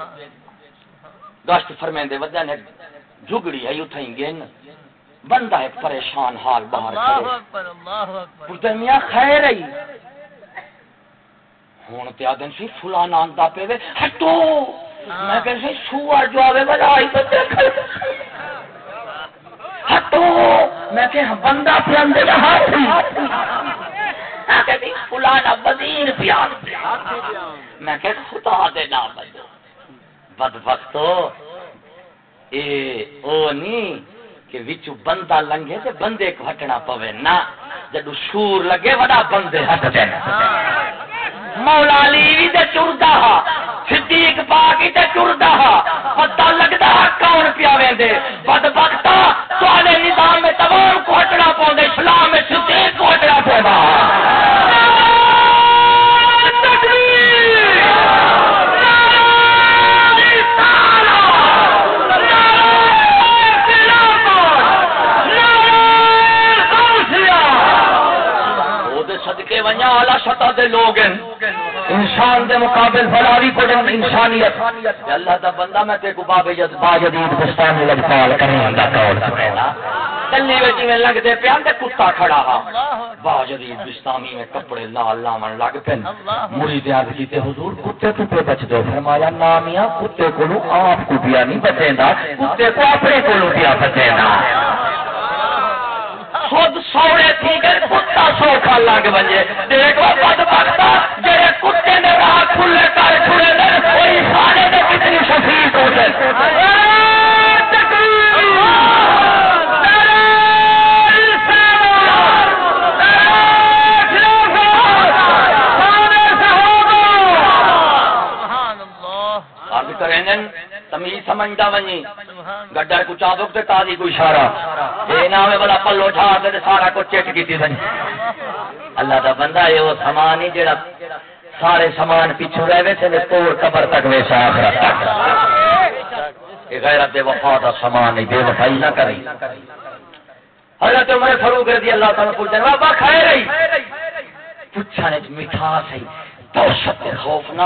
گشت فرمین دے ودیا نے جھگڑی ہے تھیں گین بندہ ایک پریشان حال باہر کرے میاں خیر ہے۔ ہون تے آدن سی فلان آندا پہ وے ہٹو۔ میں کہ سی سوار جو آوے بلا آئی تو دیکھ۔ ہٹو۔ میں کہ بندہ پلندے دا ہاتھ فلانا وزیر پیار میں کہ خدا دے نام بجو بد وقتو اے، او نہیں کہ وچو بندہ لنگے تے بندے کو ہٹنا پوے۔ نا جدو شور لگے وڈا بندے ہٹ دینا مولا علی بھی تے چردا ہا۔ صدیق پاک تے چردا ہا۔ پتہ لگدا کون پیا ویندے۔ بد وقتا تواڈے نظام میں تمام کو ہٹنا پوندے، اسلام میں صدیق کو ہٹنا پوندا سطح دے لوگ ہیں۔ انسان دے مقابل فلاوی کو دن انسانیت۔ اللہ دا بندہ میں تے کو باب جد با جدید بستان لگتا کرنے دا قول سنینا کلی وچ میں لگ دے پیان تے کتا کھڑا ہا۔ با جدید بستانی میں کپڑے لال لامن لگ پن مرید عرض کیتے، حضور کتے تو پہ بچ دو۔ فرمایا نامیا کتے کو آپ کو دیا نہیں بچیندا، کتے کو اپنے کو دیا بچیندا۔ خود سوڑے تھی گئے کتا سوکھا لگ بجے۔ دیکھو بد بختا، جڑے کتے نے راہ کھلے کر چھڑے نے، وہی سارے نے کتنی شفیق ہو جائے تمیز سمجھتا ونی گڈر کو چابک تے تازی کو اشارہ۔ اے بڑا پلو جھاڑ دے سارا کو چٹ کیتی اللہ دا بندہ اے وہ سامان ہی جڑا سارے سامان پیچھے رہ ویسے نے توڑ قبر تک ویسا آخرت تک۔ یہ غیرت بے وفا دا سامان نہیں بے وفائی نہ حضرت عمر فاروق رضی اللہ تعالیٰ بابا کھائے رہی۔ پوچھنے ہے دہشت خوف نہ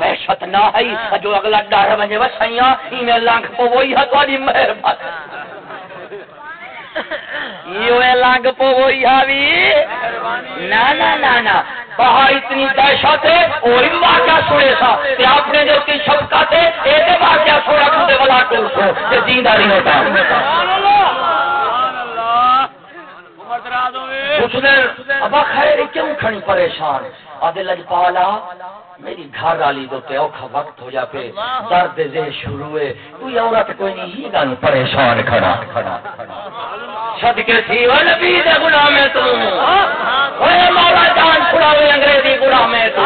وحشت نہ ہے۔ جو اگلا ڈر بنے وسائیاں ای میں لنگ پو وہی ہے تہاڈی مہربانی یہ لنگ پو وہی ہے نہ نہ نہ نہ۔ باہر اتنی دہشت ہے وہی واقعہ سنے سا۔ تے اپنے جو کی شفقت ہے اے تے واقعہ سوڑا کھدے والا ٹول سو؟ تے زندہ نہیں ہوتا۔ سبحان اللہ۔ سبحان اللہ۔ عمر دراز ہوئے۔ اس نے ابا خیر کیوں کھڑی پریشان؟ آدھے لجپالا میری گھر والی تو تے اوکھا وقت ہو جا پہ درد دے شروع ہے کوئی عورت کوئی نہیں ہی گانو پریشان کھڑا۔ کھڑا شد کے سی و نبی دے غلام ہے تو۔ اے مولا جان چھڑاوے انگریزی غلام ہے تو۔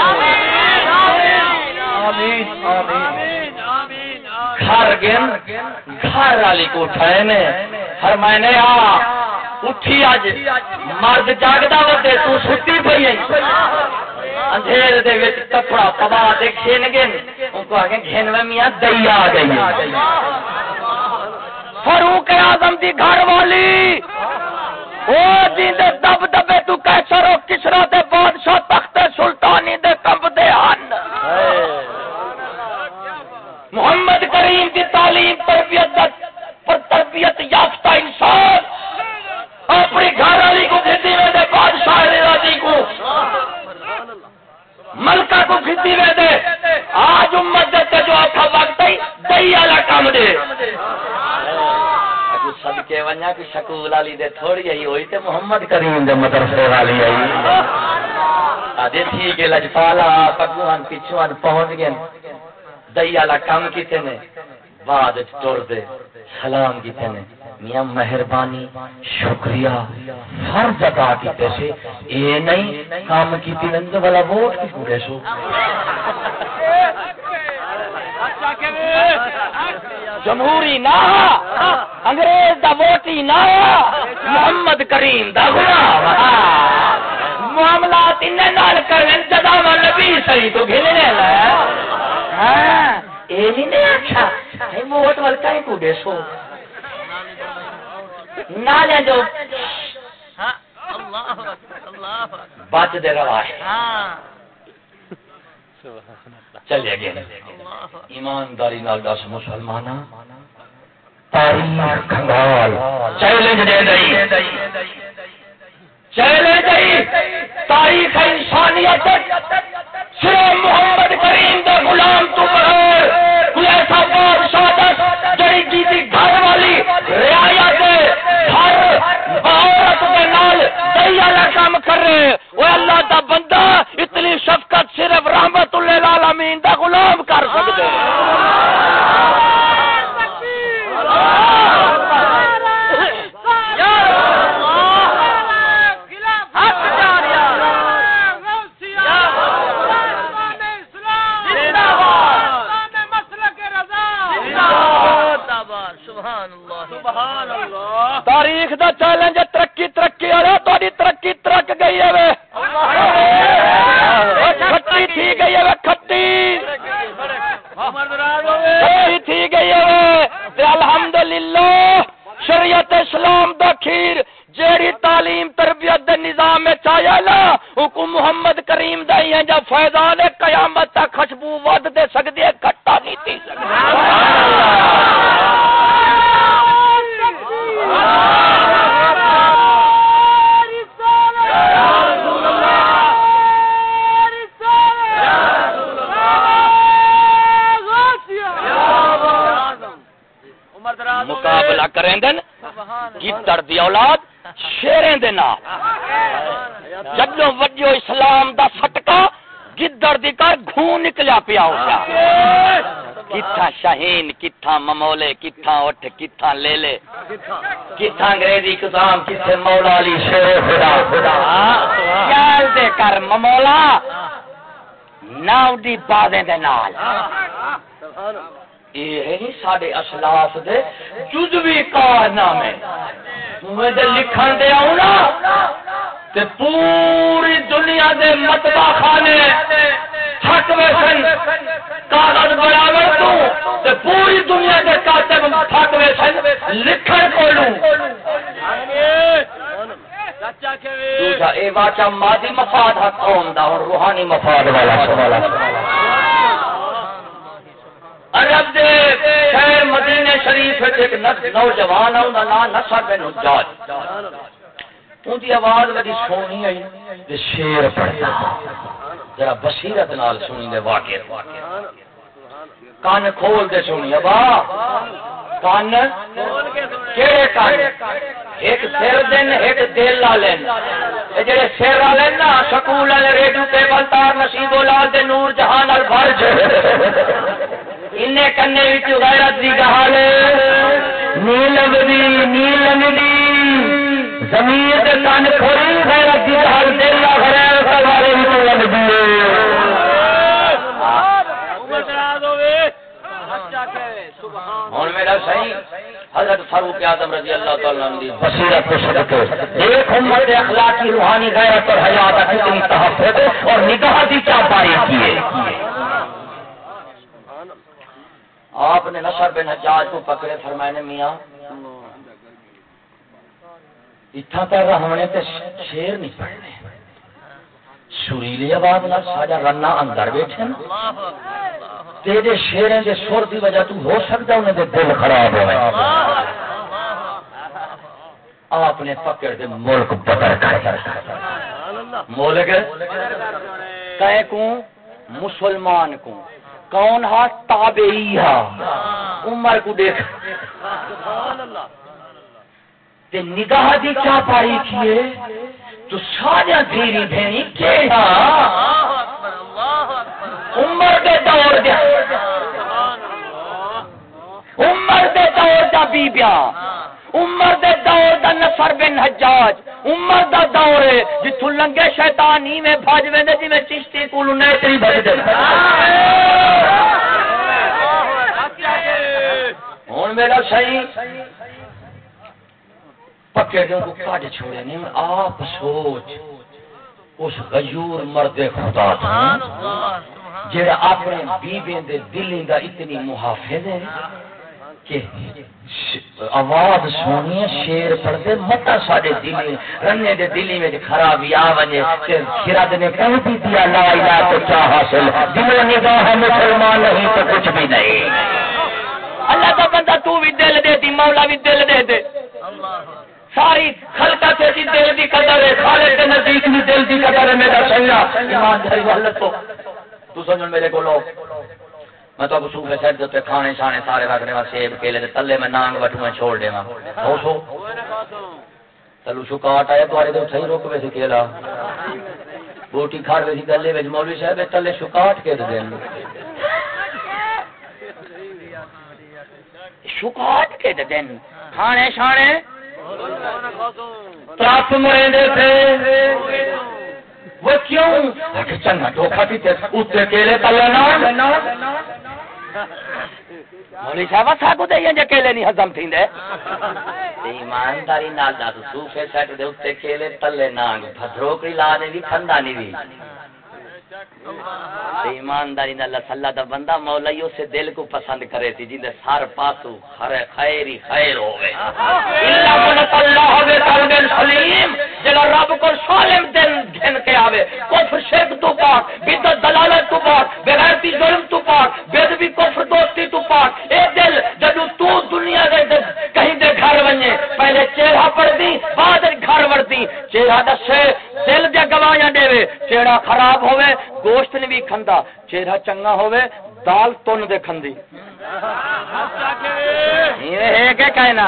آمین آمین۔ گھر گن گھر والی کو اٹھائے نے۔ ہر مہینے آ اٹھی اج مرد جاگدا ودے تو ستی پئی اندھیر دے وچ کپڑا پوا دے کھین گن ان کو آگے گھن میاں دئی آ گئی۔ فاروق اعظم دی گھر والی۔ او جی دب دبے تو کیسر و کسرا دے بادشاہ تخت سلطانی دے کمب دے ہن۔ محمد کریم کی تعلیم، تربیت، پر تربیت یافتہ انسان۔ اپنی گھر والی کو کھیتی میں دے بادشاہ راضی کو ملکہ کو کھیتی میں دے۔ آج امت دیتے جو آخا وقت ہے دئی والا کام دے۔ سب کے ونیا کی شکول والی دے تھوڑی آئی، ہوئی تے محمد کریم دے مدرسے والی آئی۔ آدھے تھی کہ لجپالا پگوان پیچھوان پہنچ گئے۔ دئی والا کام کیتے نے؟ بعد ٹر دے، سلام کیتے نے۔ میاں مہربانی، شکریہ۔ ہر جگہ کی پیسے، اے نہیں، کام کی تیرند والا ووٹ کی پورے سو جمہوری نہ انگریز دا ووٹی نہ محمد کریم دا غلام معاملات ان نال کرن جدا نبی صحیح تو گھنے لے۔ ہاں اے نہیں اچھا ووٹ ول کہیں کو دے سو نالے جو بچ دے رہا ہے۔ چلے گئے۔ ایمانداری نال دس مسلمان تاریخ کھنگال۔ چیلنج دے دئی۔ چیلنج دئی۔ تاریخ انسانیت۔ صرف محمد کریم دا غلام تو بغیر کوئی ایسا کام کر رہے وہ اللہ دا بندہ اتنی شفقت صرف رحمت للعالمین دا غلام کر سکتے تاریخ دا چیلنج ترقی ترقی والے۔ ترک گئی ہے کھٹی تھی گئی ہے کھٹی کھٹی تھی گئی ہے الحمدللہ شریعت اسلام دا کھیر جیڑی تعلیم تربیت دے نظام میں چاہیا لا حکم محمد کریم دا ہی ہے جب فیضان قیامت تک خوشبو ود دے سکدی ہے کھٹا نہیں تھی مقابلہ کریں دن گیتر دی اولاد شیریں دے نال جدوں وجو اسلام دا سٹکا گدڑ دی کر گھوں نکلیا پیا ہو گیا کتھا شاہین کتھا ممولے کتھا اٹھ کتھا لے لے کتھا انگریزی کتام کتھے مولا علی شیر خدا۔ خیال دے کر ممولا ناو دی بادیں دے نال۔ یہ نہیں ساڈے اسلاف دے جزوی کارنامے۔ میں دے لکھن دے آؤں نا تے پوری دنیا دے مطبع خانے تھک ویسن کاغذ برابر تو تے پوری دنیا دے کاتب تھک ویسن لکھن کولوں دوسرا، اے واچا مادی مفاد حق قوم دا اور روحانی مفاد والا عرب دے شہر مدینہ شریف ایک نوجوان ہے انہاں نام نصر بن حجاج۔ ان کی آواز بڑی سونی آئی تے شیر پڑھتا۔ ذرا بصیرت نال سنی دے واقعے۔ کان کھول دے سنی ابا کان کیڑے کان ایک سر دن، ایک دل لا لین۔ اے جڑے سر لا لین نا، سکول والے ریڈیو کیبل تار نصیب اولاد دے نور جہان ال فرج انے کنے وچ غیرت دی گہال نیل لگدی نیل لگدی زمین کان کھولی غیرت غیر سوارے ہوں میرا صحیح۔ حضرت فاروق اعظم رضی اللہ تعالیٰ عنہ بصیرت صدقے۔ ایک امت اخلاقی روحانی غیرت اور حیات کتنی تحفظ اور نگاہ دی کیا پاری کیے آپ نے نصر بن حجاج کو پکڑے فرمائے میاں اتنا تر ہمنے تے شیر نہیں پڑھنے سریلی آواز نہ ساجا رنا اندر بیٹھے نا تیرے شیریں دے سر دی وجہ تو ہو سکتا انہیں دے دل خراب ہوئے آپ نے پکڑ دے ملک بدر کر ملک کہیں کو مسلمان کو کون ہا تابعی ہا عمر کو دیکھ تے نگاہ دی کیا پائی کیے؟ تو سارا دھیری دھیری کے عمر دے دور دے۔ عمر دے دور دا بی بیا عمر دے دور دا نصر بن حجاج۔ عمر دا دور ہے جتھوں لنگے شیطان ہی میں بھاج ویندے جی میں چشتی کولو نیتری بھج دے۔ ہن میرا صحیح۔ پکے جو کو کاٹ چھوڑے نہیں آپ سوچ اس غیور مرد خدا تھا جڑا اپنے بیوی دے دلیں دا اتنی محافظ ہے کہ آواز سونی شیر پڑھتے متا سارے دلی رنے دے دلی میں خرابی آ وجے خرد نے کہہ بھی دیا لا الہ تو کیا حاصل؟ دل نگاہ مسلمان نہیں تو کچھ بھی نہیں۔ اللہ۔ کا بندہ تو بھی دل دے دی مولا بھی دل دے دے۔ ساری خلقہ سے دی جی دل دی قدر ہے، خالق کے نزدیک بھی دل دی قدر ہے، میرا سنگا۔ ایمانداری والے تو تو سمجھ میرے کو لو میں تو ابو صوفے سیٹ دے کھانے شانے سارے رکھنے وا سیب کیلے تے تلے میں نانگ وٹو میں چھوڑ دے ہو سو۔ تلو شو کاٹ آیا، تواڈے تے صحیح روک ویسی کیلا۔ بوٹی کھار ویسی گلے وچ، مولوی صاحب تلے شو کاٹ کے دین۔ شو کاٹ کے دین۔ کھانے شانے ترپ مرے دے تھے وہ کیوں چنگا دھوکھا پیتے اتنے کیلے تلے نہ مولی صاحب ساگو دے یہ کیلے نہیں ہضم تھیندے ایمانداری نال دا صوفے سیٹ دے اوتے کیلے تلے نانگ بھدروکڑی لا نے بھی کھندا نہیں بھی ایمانداری نال اللہ دا بندہ مولا ہی اسے دل کو پسند کرے تھی جن دے سار پاسو ہر خیری خیر ہوے الا من اللہ ہوے قلب سلیم، جڑا رب کو سالم دل گھن کے آوے۔ کفر، شرک تو پاک، بدعت، دلالت تو پاک بے غیرتی ظلم تو پاک بے ادبی کفر، دوستی تو پاک۔ اے دل، جدو تو دنیا دے کہیں دے گھر ونجے پہلے چہرہ پڑ دی بعد گھر وردی۔ چہرہ دسے، دل دے گواہیاں دے چہرہ خراب ہوے گوشت نہیں بھی کھندا۔ چہرہ چنگا ہوے دال تن دے کھندی۔ کہنا؟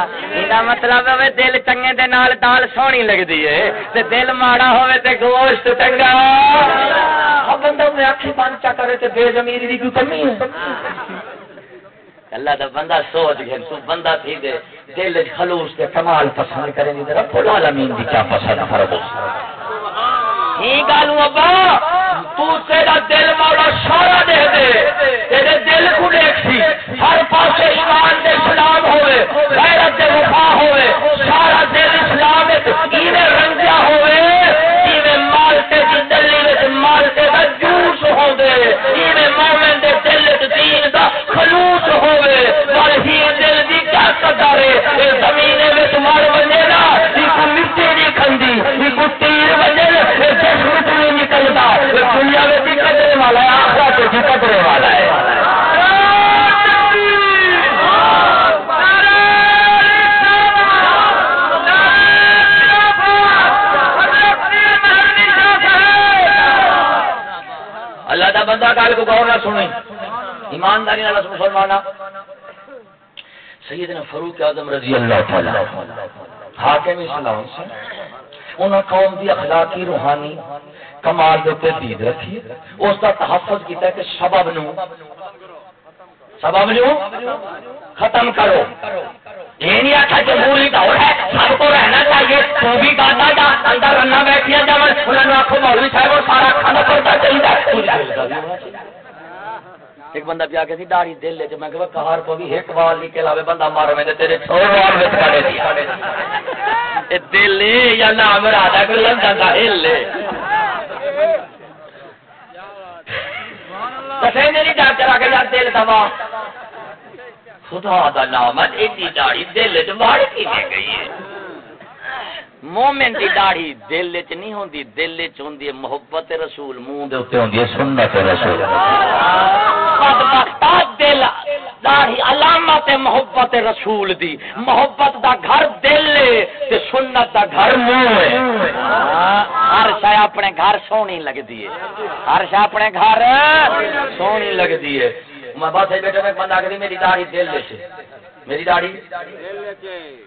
مطلب ہے دل چنگے دے نال دال سونی لگتی ہے۔ تے دل ماڑا ہوے تے گوشت چنگا۔ بندہ میں اکھی بند چا کرے تے بے زمیری دی کوئی کمی ہے؟ اللہ دا بندہ سوچ گئے تو بندہ تھی دے دل خلوص کے کمال پسند دی رب العالمین دی کیا پسند فرمو ہی ابا تو تیرا دل مولا سارا دے دے، تیرے دل کو دیکھ سی، ہر پاسے ایمان دے اسلام ہوئے، غیرت دے وفا ہوئے سارا دل اسلام ایویں رنگیا ہوئے؟ ایویں مالتے دی وچ مالتے دا جوس ہوندے ایویں مومن دے دل وچ دین دا خلوص ہوئے پر ہی دل دی کیا قدر ہے زمین وچ نا مٹی نہیں کھندی کو تیر ونجے اے جسم نہیں نکلدا دنیا وچ قدرے والا ہے آخرت وچ قدرے والا ہے اللہ دا بندہ گل کو غور نہ سنے۔ ایمانداری نال مسلمانہ سیدنا فاروق اعظم رضی اللہ تعالی حاکم اسلام سے انہاں قوم دی اخلاقی روحانی کمال دے تے دید رکھی۔ اس دا تحفظ کیتا کہ سبب نو سبب نو ختم کرو۔ یہ نہیں آتا جمہوری دور ہے، سب کو رہنا چاہیے۔ تو بھی گاتا جا، اندر رنا بیٹھیا جا انہوں نے آخو مولوی صاحب اور سارا کھانا پڑتا چاہیے ایک بندہ پیا کہ داڑھی دل لے میں کہ کہار کو بھی ایک وال نہیں کے علاوہ بندہ مارے میں نے تیرے چھو وال وچ کھڑے دیا دل لے یا نام رادا کو لندن دا ہل لے کسے نہیں جا کے کے یار دل دوا خدا دا نام ہے ایڈی داڑھی دل کی گئی ہے؟ مومن دی داڑھی دل وچ نہیں ہوندی دل وچ ہوندی ہے محبت رسول منہ دے اوتے ہوندی ہے سنت رسول۔ دل داڑھی علامت محبت رسول دی۔ محبت دا گھر دل تے سنت دا گھر منہ ہے۔ ہر شے اپنے گھر سونی لگدی ہے۔ ہر شے اپنے گھر سونی لگدی ہے۔ میں بس بیٹھے میں بندہ کری میری داڑھی دل وچ میری داڑھی؟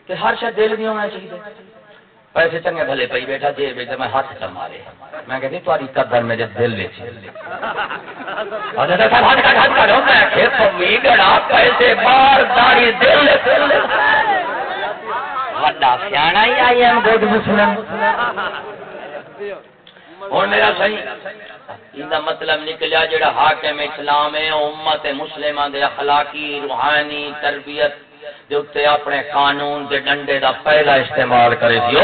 تے ہر شے دل دی ہونا چاہیے۔ پیسے چنگے بھلے پی بیٹھا جی بیٹھا میں ہاتھ چل مارے۔ میں کہتی تاری قدر میرے دل وچ۔ پیسے داری دل وڈا سیاح ہی آئی ایم مسلم۔ ہوں میرا صحیح ان مطلب نکلیا جڑا حاکم اسلام ہے، امت مسلمان دے اخلاقی، روحانی تربیت دے اتے اپنے قانون دے ڈنڈے دا پہلا استعمال کرے دی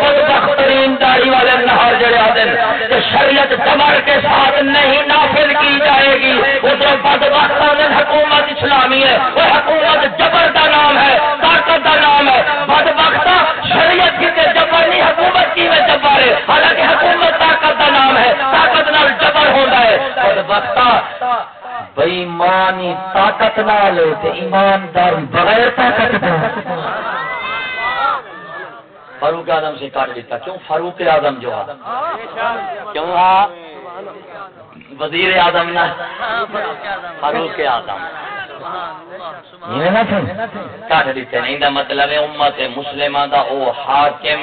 بدبخترین داڑھی والے نہار جڑے آدن کہ شریعت دمر کے ساتھ نہیں نافذ کی جائے گی۔ ادھر بدبخت آدن حکومت اسلامی ہے۔ وہ حکومت جبر کا نام ہے، طاقت کا نام ہے۔ بدبخت شریعت کی تے جبر نہیں، حکومت کی میں جبر ہے۔ حالانکہ حکومت طاقت کا نام ہے، طاقت نال جبر ہوتا ہے۔ بدبخت بےمانی طاقت نہ لے تو ایماندار بغیر طاقت فاروق آدم سے کاٹ دیتا کیوں؟ فاروق آدم جو ہے کیوں ہاں وزیر آدم نہ۔ فاروق آدم کاٹ دیتے نہیں مطلب ہے امت مسلمہ دا او حاکم۔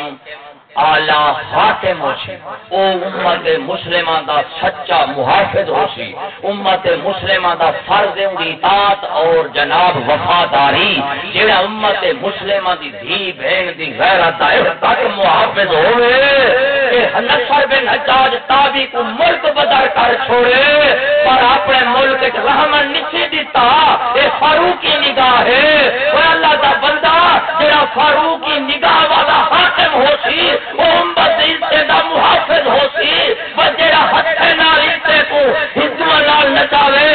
آلہ حاکم ہوشی او امت مسلمان دا سچا محافظ ہوشی امت مسلمان دا فرض دی اطاعت اور جناب وفاداری، جڑا امت مسلمان دی دھی بہن دی غیرت دا تک محافظ ہوئے۔ نصر بن حجاج تابی کو ملک بدر کر چھوڑے، پر اپنے ملک رحمن نچے دیتا، اے فاروقی نگاہ ہے۔ وہ اللہ دا بندہ جڑا فاروقی نگاہ والا حاکم ہوشی محافظ ہو سی جا ہاتھ رشتے کو ہندو نال نچاوے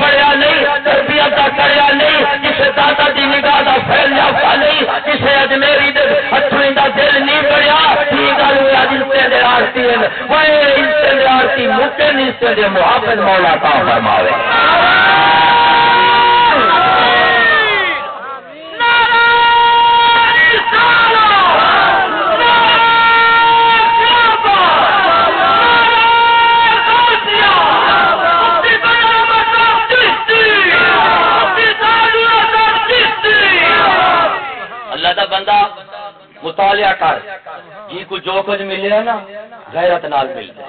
پڑھیا نہیں، تربیت کا کریا نہیں کسی دادا کی نگاہ کا فیل جاتا نہیں کسی اجمیری ہتھوئی کا دل نہیں پڑیا ٹھیک ہے رشتے دے آرتی ہیں وہ رشتے دے آرتی مکے نیچے دے محافظ مولا کا فرماوے اللہ دا بندہ مطالعہ کر جی کو جو کچھ ملے نا، غیرت نال ملتا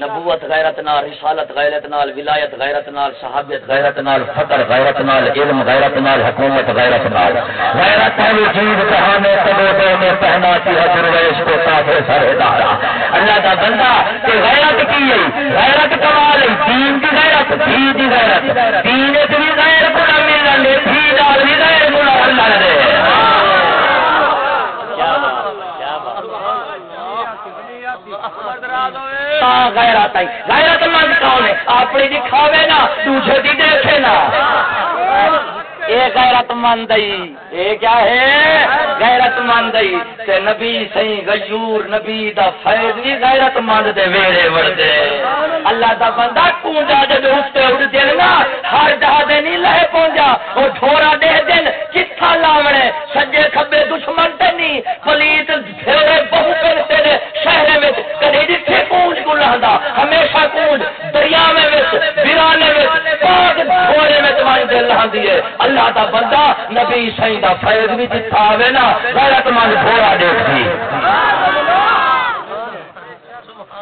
نبوت غیرت نال، رسالت غیرت نال، ولایت غیرت نال، صحابیت غیرت نال، فقر غیرت نال، علم غیرت نال، حکومت غیرت نال۔ غیرت ہے وہ چیز کہاں میں سبوتوں میں پہنا سی حضر ویش کو کافر سر دارا اللہ کا بندہ کہ غیرت کی ہے، غیرت کمال ہے دین کی غیرت، دین کی غیرت۔ دین کی غیرت نہ ملنا لے تھی بھی غیر گناہ اللہ دے غیرت آئی. غیرت مند کون ہے؟ اپنی دکھاوے نا، دوسرے دی دیکھے نا. یہ غیرت مند یہ کیا ہے؟ غیرت مند تے نبی سی غیور، نبی دا فیض بھی غیرت مند دے ویڑے وڑ اللہ دا بندہ کونجا جب اس تے اڑ دل نا، ہر جا دے نہیں لے پہنچا وہ ڈھورا دے دن کتھا لاوڑے سجے کھبے دشمن تے نہیں. پلیت پھیرے بہو پھرتے نے شہر میں کونج ہمیشہ کونج دریا میں وچ ویرانے وچ پاک گھوڑے میں تمہاری دل لہندی ہے۔ اللہ دا بندہ نبی سائیں دا فیض بھی جتھا آوے نا غیرت مند گھوڑا دیکھ دی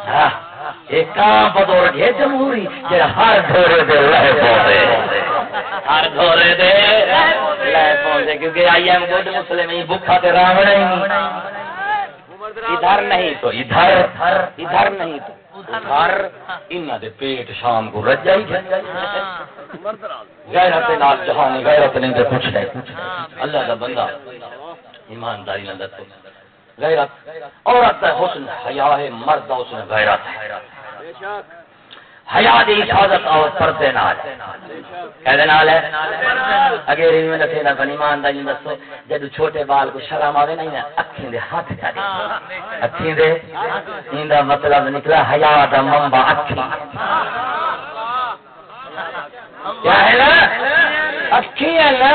ہاں، ایک کام بزرگ ہے جمہوری جڑا ہر گھوڑے دے لہ پوندے ہر گھوڑے دے لہ پوندے کیونکہ آئی ایم گڈ مسلم ہی بھوکا تے راوڑا ہی ادھر نہیں تو ادھر ادھر نہیں تو۔ گھر، انہاں دے پیٹ شام کو رجا ہی غیرت نال جہان غیرت نہیں تے کچھ نہیں اللہ دا بندہ، ایمانداری نال دسو۔ غیرت، عورت دا حسن، حیا ہے، مرد دا حسن، غیرت ہے۔ بے شک حیا دی حفاظت اور پردے نال۔ کہدے نال ہے؟ اگر میں دسے نہ بنی ایمانداری نال دسو جد چھوٹے بال کو شرم آوے نہیں نا اکھیں دے ہاتھ چا دے۔ اکھیں دے؟ ایندا مطلب نکلا حیا دا منبع اکھیں۔ کیا ہے نا؟ اکھی ہے نا۔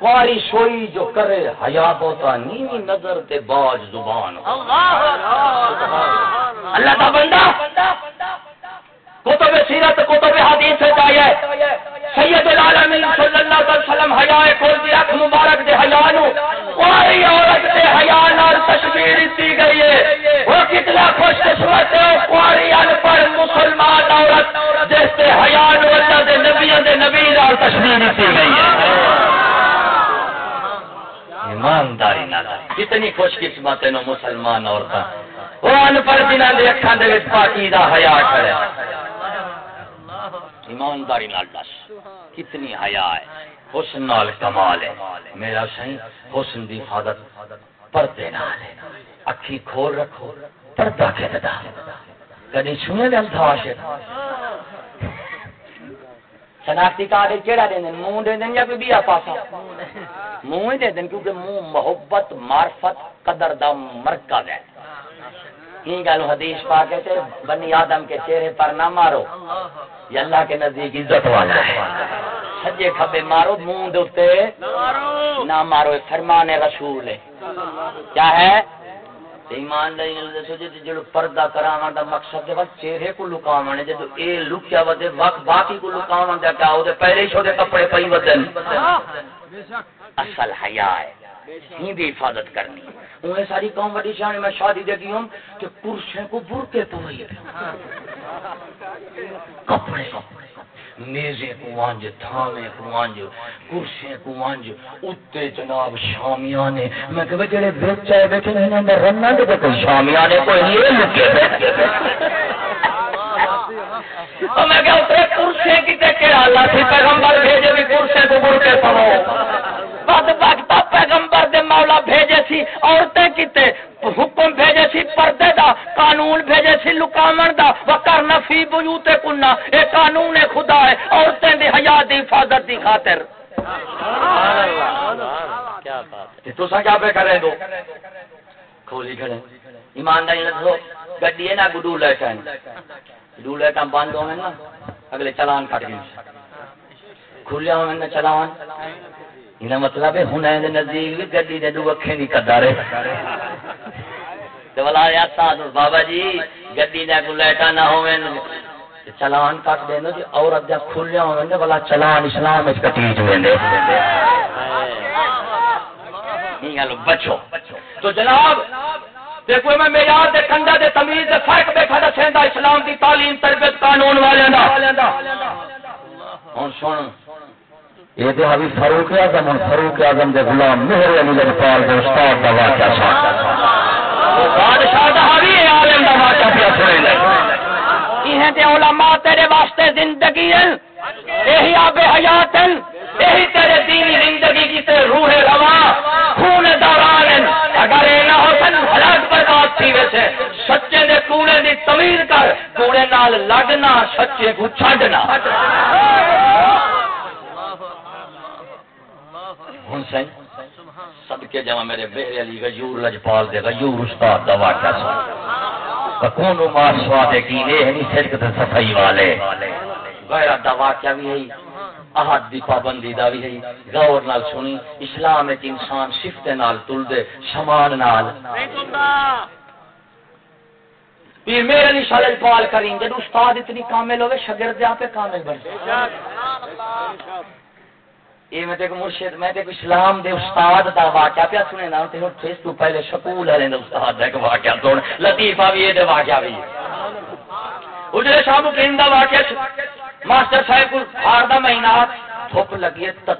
کواری شوئی جو کرے حیا بوتا نیوی نظر تے باج زبان اللہ کا بندہ۔ کتب سیرت، کتب حدیث سے چاہیے سید العالمین صلی اللہ علیہ وسلم حیا کھول دی اکھ مبارک دے حیا نو۔ کوئی عورت دے حیا نال تشبیہ دی گئی ہے۔ وہ کتنا خوش قسمت ہے کوئی ان پڑھ مسلمان عورت جس تے حیا نو اللہ دے نبیوں دے نبی نال تشبیہ دی گئی ہے۔ ایمانداری نال۔ کتنی خوش قسمت ہے نو مسلمان عورتاں۔ وہ ان پڑھ جنہاں دے اکھاں دے وچ پاکیزہ حیا کھڑے ایمانداری نال دس۔ کتنی حیا ہے۔ حسن نال کمال ہے۔ میرا سائیں حسن دی حفاظت پردے نال ہے۔ اکھی کھول رکھو پردہ کے ددا۔ کدی سنے دے الفاظ؟ شناختی کارڈ کیڑا دین منہ دے دین یا کوئی بیا پاسا منہ ہی دے دین کیونکہ منہ محبت معرفت قدر دا مرکز ہے۔ یہ گل حدیث پا کے تے بنی آدم کے چہرے پر نہ مارو، یہ اللہ کے نزدیک عزت والا ہے۔ سجے کھبے مارو، منہ دے نہ مارو فرمان رسول ہے۔ کیا ہے؟ ایمان دے دسو جے جڑو پردہ کراون دا مقصد ہے چہرے کو لکاون ہے جدو اے لکیا ودے وقت باقی کو لکاون دا، کیا او دے پہلے ہی چھوٹے کپڑے پئی ودن اصل حیا ہے۔ ہی دی حفاظت کرنی۔ انہیں ساری قوم بڑی شان میں شادی دے گئی ہوں کہ کرسیں کو برکے پوئی کپڑے میزے کو وانج تھامے کو وانج کرسیں کو وانج۔ اتے جناب شامیانے میں کہ جڑے بیچے بیٹھے نے انہاں دے رننا دے کوئی شامیانے کوئی نہیں، لکے اور میں کہ اتنے کرسیں کی تے کہ اللہ سے پیغمبر بھیجے بھی کرسیں کو برکے پڑھو بد وقت پیغمبر دے مولا بھیجے سی، عورتیں کیتے حکم بھیجے سی پردے دا، قانون بھیجے سی لکامن دا۔ وکر فی بیوت کننا اے قانون خدا ہے، عورتیں دی حیا، دی حفاظت دی خاطر۔ تو سا کیا پہ کرے دو۔ کھولی کھڑے۔ ایمان ایمانداری دسو گڈی ہے نا گڈو لے کے کے بند ہوئے نا اگلے چلان کٹ گئے۔ کھلیا ہوئے نا چلان۔ یہ مطلب ہے ہن دے نزدیک گڈی دے دو اکھیں دی قدر ہے۔ تے والا یا ساتھ بابا جی گڈی دے کو لیٹا نہ ہوویں چلان کٹ دینو جی عورت جا کھلیا ہوویں تے والا چلان اسلام وچ کٹی جو ویندے نہیں گل بچو۔ تو جناب دیکھو میں معیار دے کنڈا دے تمیز دے فرق بیٹھا دا سیندا اسلام دی تعلیم تربیت قانون والے دا۔ ہن سن یہ تو ابھی فاروق اعظم اور فاروق اعظم دے غلام مہر علی لجپال دے استاد دا واقعہ سا بادشاہ دا بھی عالم دا واقعہ پیا سنے لے۔ یہ تے علماء تیرے واسطے زندگی ہیں یہی آب حیات ہیں یہی تیرے دینی زندگی کی تے روح روا۔ خون دوران ہیں اگر برباد سچے دے کوڑے دی تمیز کر کوڑے نال لگنا سچے کو چھڈنا۔ ہن سن صدقے جمع میرے بہر علی غیور، لجپال دے غیور استاد دا واقعہ سن۔ کون ما سوادے کی نے نہیں صدق تے صفائی والے۔ غیرت دا واقعہ بھی ہے، احد دی پابندی دا بھی ہے۔ غور نال سنی، اسلام ایک انسان شفت نال تل دے شمان نال۔ پیر میرے علی شاہ لجپال کریم جب استاد اتنی کامل ہوئے، شاگرد آپ کامل بن یہ میں دیکھ مرشد، میں دیکھ اسلام دے استاد دا واقعہ پیا سنے نا تے ہن فیس تو پہلے شکول والے دے استاد دا ایک واقعہ سن۔ لطیفہ بھی یہ دے واقعہ بھی۔ اجلے شاہ مقیم دا واقعہ ماسٹر صاحب کو ہار دا مہینہ دھوپ لگی ہے